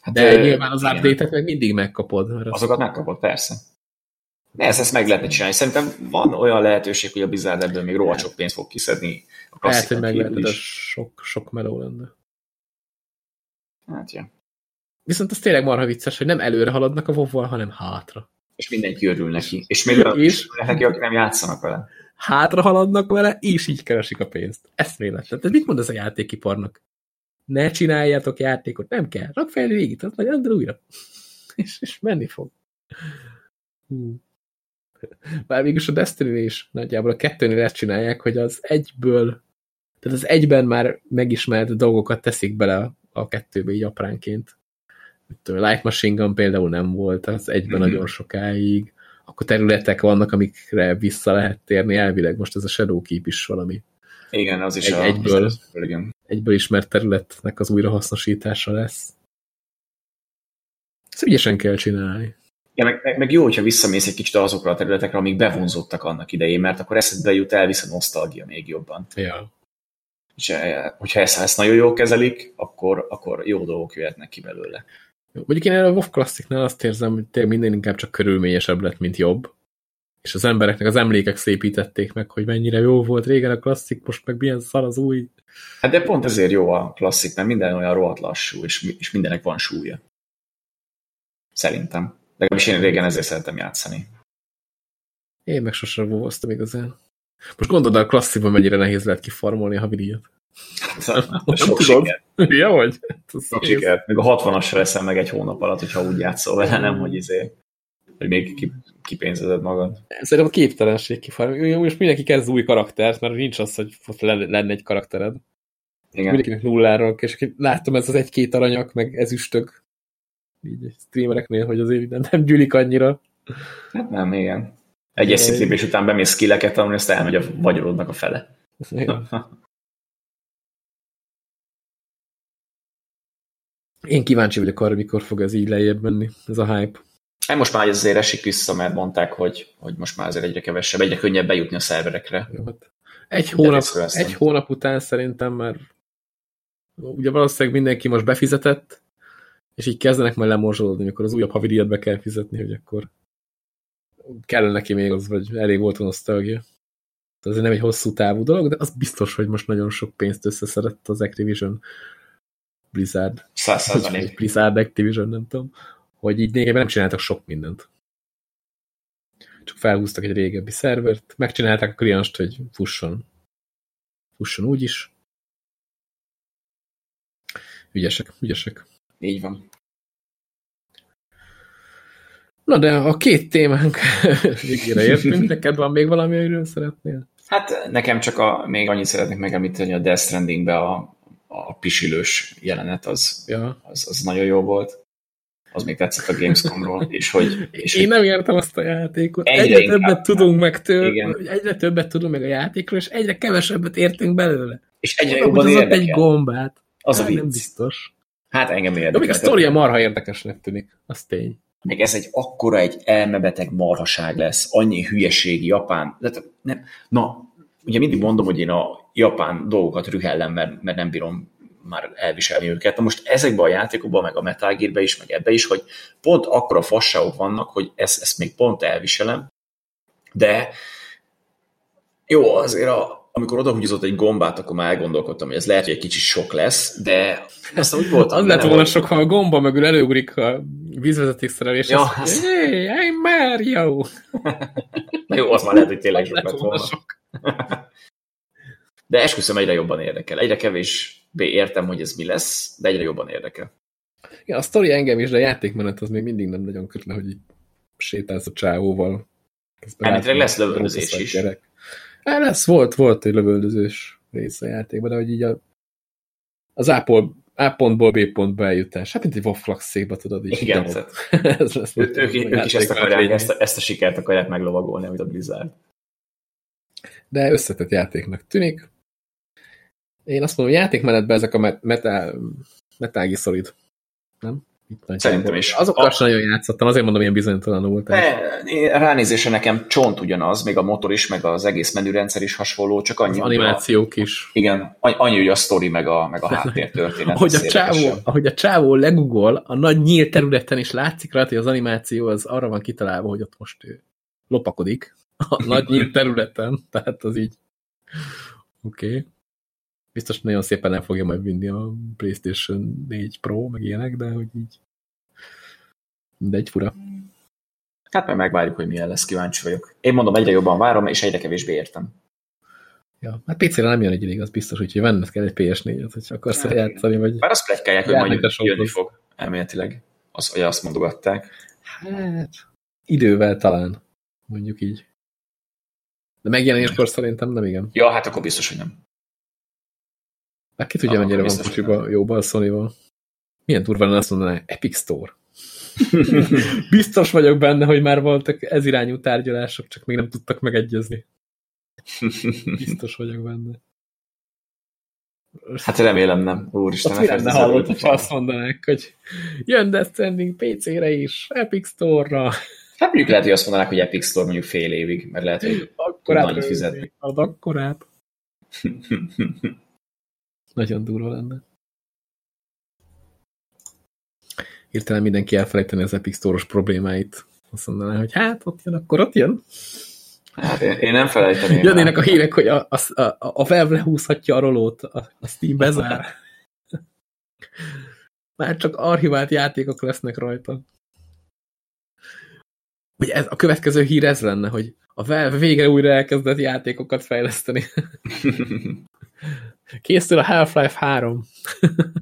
Hát de de nyilván az update-et meg mindig megkapod. Mert Azokat megkapod, persze. De ezt, ezt meg lehetne csinálni. Szerintem van olyan lehetőség, hogy a Blizzard ebből még rohadt sok pénzt fog kiszedni. A Lehet, hogy meg lehet, de sok, sok meló lenne. Hát, ja. Viszont az tényleg marha vicces, hogy nem előre haladnak a wow hanem hátra. És mindenki örül neki. És még és neki, akik nem játszanak vele. Hátra haladnak vele, és így keresik a pénzt. Eszméletlen. Tehát mit mond ez a játékiparnak? Ne csináljátok játékot, nem kell, rak fel régit, az majd újra. és, és menni fog. Hú. Bár mégis a destiny is nagyjából a kettőnél ezt csinálják, hogy az egyből, tehát az egyben már megismert dolgokat teszik bele a, a kettőbe így apránként. Light Machine Gun például nem volt, az egyben mm -hmm. nagyon sokáig. Akkor területek vannak, amikre vissza lehet térni elvileg. Most ez a Shadowkeep is valami igen, az is egy, a, egyből, az, igen. Egyből ismert területnek az újrahasznosítása lesz. Ezt ügyesen kell csinálni. Ja, meg, meg, meg jó, hogyha visszamész egy kicsit azokra a területekre, amik bevonzottak annak idején, mert akkor eszedbe jut el vissza nosztalgia még jobban. Ja. És eh, hogyha ezt, ezt nagyon jól kezelik, akkor, akkor jó dolgok jöhetnek ki belőle. Mondjuk én a WoW Classic-nál azt érzem, hogy tényleg minden inkább csak körülményesebb lett, mint jobb és az embereknek az emlékek szépítették meg, hogy mennyire jó volt régen a klasszik, most meg milyen szar az új. Hát de pont ezért jó a klasszik, mert minden olyan rohadt lassú, és, és mindenek van súlya. Szerintem. Legalábbis én régen ezért szeretem játszani. Én meg sosem voltam igazán. Most gondolod a klasszikban mennyire nehéz lehet kifarmolni a havidíjat. Hát, sok siker. Ja, hogy? Sok siker. Még a 60-asra leszel meg egy hónap alatt, hogyha úgy játszol vele, nem, hogy izé Hogy még kipénzezed magad. Szerintem a képtelenség kifar. Most mindenki kezd új karaktert, mert nincs az, hogy lenne egy karaktered. Igen. Mindenkinek nulláról, és láttam ez az egy-két aranyak, meg ezüstök így streamereknél, hogy azért nem, nem gyűlik annyira. Hát nem, igen. Egy esziképés után bemész skilleket tanulni, azt elmegy a vagyolódnak a fele. Én kíváncsi vagyok arra, mikor fog ez így lejjebb menni, ez a hype. Hát most már azért esik vissza, mert mondták, hogy, hogy most már azért egyre kevesebb, egyre könnyebb bejutni a szerverekre. Jó, hát egy, hónap, egy hónap után szerintem már ugye valószínűleg mindenki most befizetett, és így kezdenek majd lemorzsolódni, amikor az újabb havidíjat be kell fizetni, hogy akkor kellene neki még az, vagy elég volt a nosztalgia. Ez nem egy hosszú távú dolog, de az biztos, hogy most nagyon sok pénzt összeszedett az Activision Blizzard. Száz Blizzard Activision, nem tudom. Hogy így lényegében nem csináltak sok mindent. Csak felhúztak egy régebbi szervert, megcsinálták a klienst, hogy fusson. Fusson úgy is. Ügyesek, ügyesek. Így van. Na de a két témánk végére értünk. Neked van még valami, amiről szeretnél? Hát nekem csak a, még annyit szeretnék megemlíteni, a Death Strandingbe a, a pisilős jelenet az, ja. az, az nagyon jó volt. Az még tetszett a Gamescomról. És hogy, és Én nem értem azt a játékot. Egyre, egyre inkább, többet tudunk meg tőle, egyre többet tudunk meg a játékról, és egyre kevesebbet értünk belőle. És egyre jobban érdekel. egy gombát. Az hát, a vicc. Nem biztos. Hát engem érdekel. De még a sztoria marha érdekesnek tűnik, az tény. Meg ez egy akkora egy elmebeteg marhaság lesz, annyi hülyeség Japán. De nem, na, ugye mindig mondom, hogy én a japán dolgokat rühellem, mert, mert nem bírom már elviselni őket. Na most ezekben a játékokban, meg a Metal Gear is, meg ebbe is, hogy pont akkora fasságok vannak, hogy ezt, ezt még pont elviselem, de jó, azért a, amikor odahúzott egy gombát, akkor már elgondolkodtam, hogy ez lehet, hogy egy kicsit sok lesz, de aztán úgy volt. Az lett volna sok, ha a gomba mögül előugrik a vízvezetékszerelés. Ja, az, az... Hey, I'm Mario! Na jó, az már lehet, hogy tényleg sok lett volna. Sok. De esküszöm, egyre jobban érdekel. Egyre kevésbé értem, hogy ez mi lesz, de egyre jobban érdekel. Ja, a sztori engem is, de a játékmenet az még mindig nem nagyon kötne, hogy így sétálsz a csávóval. Elméletileg lesz lövöldözés is. Gyerek. Hát lesz, volt, volt egy lövöldözős rész a játékban, de hogy így a, az A, pol, A pontból B pontba eljutás. Hát mint egy Woflax székbe tudod is. Igen, ez lesz. Ők, ők, ők is ezt, akarják, ezt, a, ezt a sikert akarják meglovagolni, amit a Blizzard. De összetett játéknak tűnik. Én azt mondom, játékmenetben ezek a Metal, Metal Solid. Nem? Itt Szerintem is. Azokkal a... nagyon játszottam, azért mondom, ilyen bizonytalan volt. Ránézése nekem csont ugyanaz, még a motor is, meg az egész menürendszer is hasonló, csak annyi. Az animációk a, is. Igen, annyi, hogy a sztori, meg a, meg a háttértörténet. ahogy, a csávó, ahogy a csávó legugol, a nagy nyílt területen is látszik rá, hogy az animáció az arra van kitalálva, hogy ott most ő lopakodik a nagy nyílt területen, tehát az így oké. Okay. Biztos nagyon szépen nem fogja majd vinni a PlayStation 4 Pro, meg ilyenek, de hogy így egy fura. Hát majd megvárjuk, hogy milyen lesz, kíváncsi vagyok. Én mondom, egyre jobban várom, és egyre kevésbé értem. Ja, hát PC-re nem jön egy ideig, az biztos, hogy venned kell egy PS4-et, hogyha akarsz hát, játszani, vagy... Bár azt plegykálják, hogy majd jönni fog, elméletileg. Az, hogy azt mondogatták. Hát, idővel talán, mondjuk így. De megjelenéskor szerintem nem igen. Ja, hát akkor biztos, hogy nem. Hát ki tudja, mennyire van kocsiba jóban a sony Milyen durva lenne azt mondaná, Epic Store. Biztos vagyok benne, hogy már voltak ez irányú tárgyalások, csak még nem tudtak megegyezni. Biztos vagyok benne. Hát remélem nem. Úristen, ne lenne hallott, hogy azt mondanák, hogy jön Death Stranding PC-re is, Epic Store-ra. Hát mondjuk lehet, hogy azt mondanák, hogy Epic Store mondjuk fél évig, mert lehet, hogy akkorát annyit fizetni. Az akkorát. Nagyon durva lenne. Hirtelen mindenki elfelejteni az Epic Store-os problémáit. Azt mondaná, hogy hát ott jön, akkor ott jön. Hát én, én nem felejteném. Jönnének a hírek, hogy a, a, a, a Valve lehúzhatja a rolót, a, a Steam bezár. Már csak archivált játékok lesznek rajta. Hogy ez, a következő hír ez lenne, hogy a Valve végre újra elkezdett játékokat fejleszteni. Készül a Half-Life 3.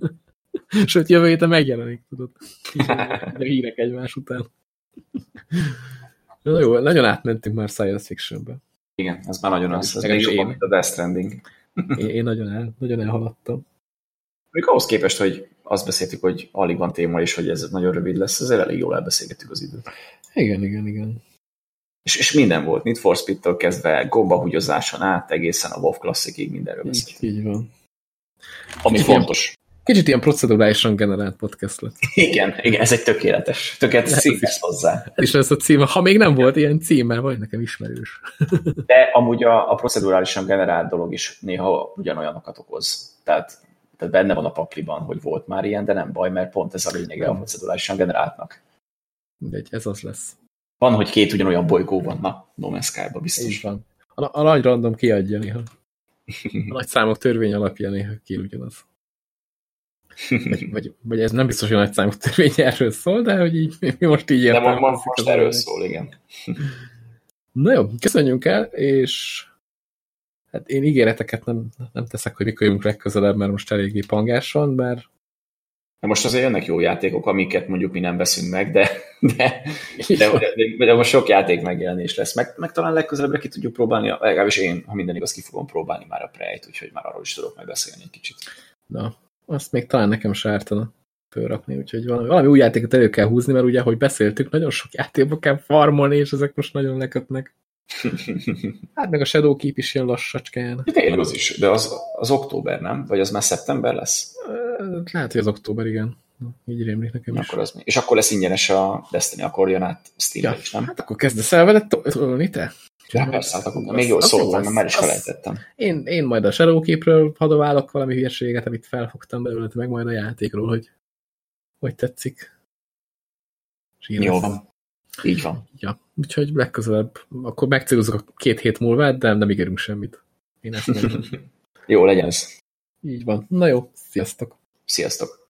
Sőt, jövő héten megjelenik, tudod. A hírek egymás után. Na jó, nagyon átmentünk már science fictionbe. Igen, ez már nagyon az. Ez még jobban, mint a Death Stranding. Én, én nagyon, el, nagyon elhaladtam. Még ahhoz képest, hogy azt beszéltük, hogy alig van téma, és hogy ez nagyon rövid lesz, azért elég jól elbeszélgettük az időt. Igen, igen, igen. És, és minden volt, Need for Speed-től kezdve gombahugyozáson át, egészen a WoW Classic-ig mindenről beszéltünk. Így, így van. Ami kicsit fontos. Ilyen, kicsit ilyen procedurálisan generált podcast lett. Igen, igen, ez egy tökéletes, tökéletes cím lesz hozzá. És ez a címe, ha még nem volt ilyen címe, vagy nekem ismerős. De amúgy a, a procedurálisan generált dolog is néha ugyanolyanokat okoz. Tehát tehát benne van a pakliban, hogy volt már ilyen, de nem baj, mert pont ez a lényege a procedurálisan generáltnak. Mindegy, ez az lesz. Van, hogy két ugyanolyan bolygó van, na, No Man's Sky-ba biztos. Így van. A, a nagy random kiadja néha. A nagy számok törvény alapján néha ki ugyanaz. Vagy, vagy, vagy, ez nem biztos, hogy a nagy számok törvény erről szól, de hogy így, mi most így értem. De most, most erről szól, igen. Na jó, köszönjünk el, és Hát én ígéreteket nem, nem teszek, hogy mikor jövünk legközelebb, mert most eléggé pangás van, mert Na most azért jönnek jó játékok, amiket mondjuk mi nem veszünk meg, de, de, de, de, de most sok játék megjelenés lesz. Meg, meg talán legközelebbre ki tudjuk próbálni, legalábbis én, ha minden igaz, ki fogom próbálni már a Prey-t, úgyhogy már arról is tudok majd beszélni egy kicsit. Na, azt még talán nekem sártana fölrakni, úgyhogy valami, valami új játékot elő kell húzni, mert ugye, ahogy beszéltük, nagyon sok játékba kell farmolni, és ezek most nagyon lekötnek. Hát meg a Shadow Keep is ilyen lassacskán. Tényleg az is, de az, az október, nem? Vagy az már szeptember lesz? Lehet, hogy az október, igen. Így rémlik nekem is. Akkor az, és akkor lesz ingyenes a Destiny, akkor jön át steam is, nem? Hát akkor kezdesz el vele tolni te? Ja, persze, hát akkor még jól szóltam, mert már is felejtettem. Én, én majd a Shadow Keep-ről hadoválok valami hírséget, amit felfogtam belőle, meg majd a játékról, hogy hogy tetszik. Jó van. Így van. Ja, úgyhogy legközelebb, akkor megcélozok a két hét múlva, de nem ígérünk semmit. Én ezt Jó, legyen ez. Így van. Na jó, sziasztok. Sziasztok.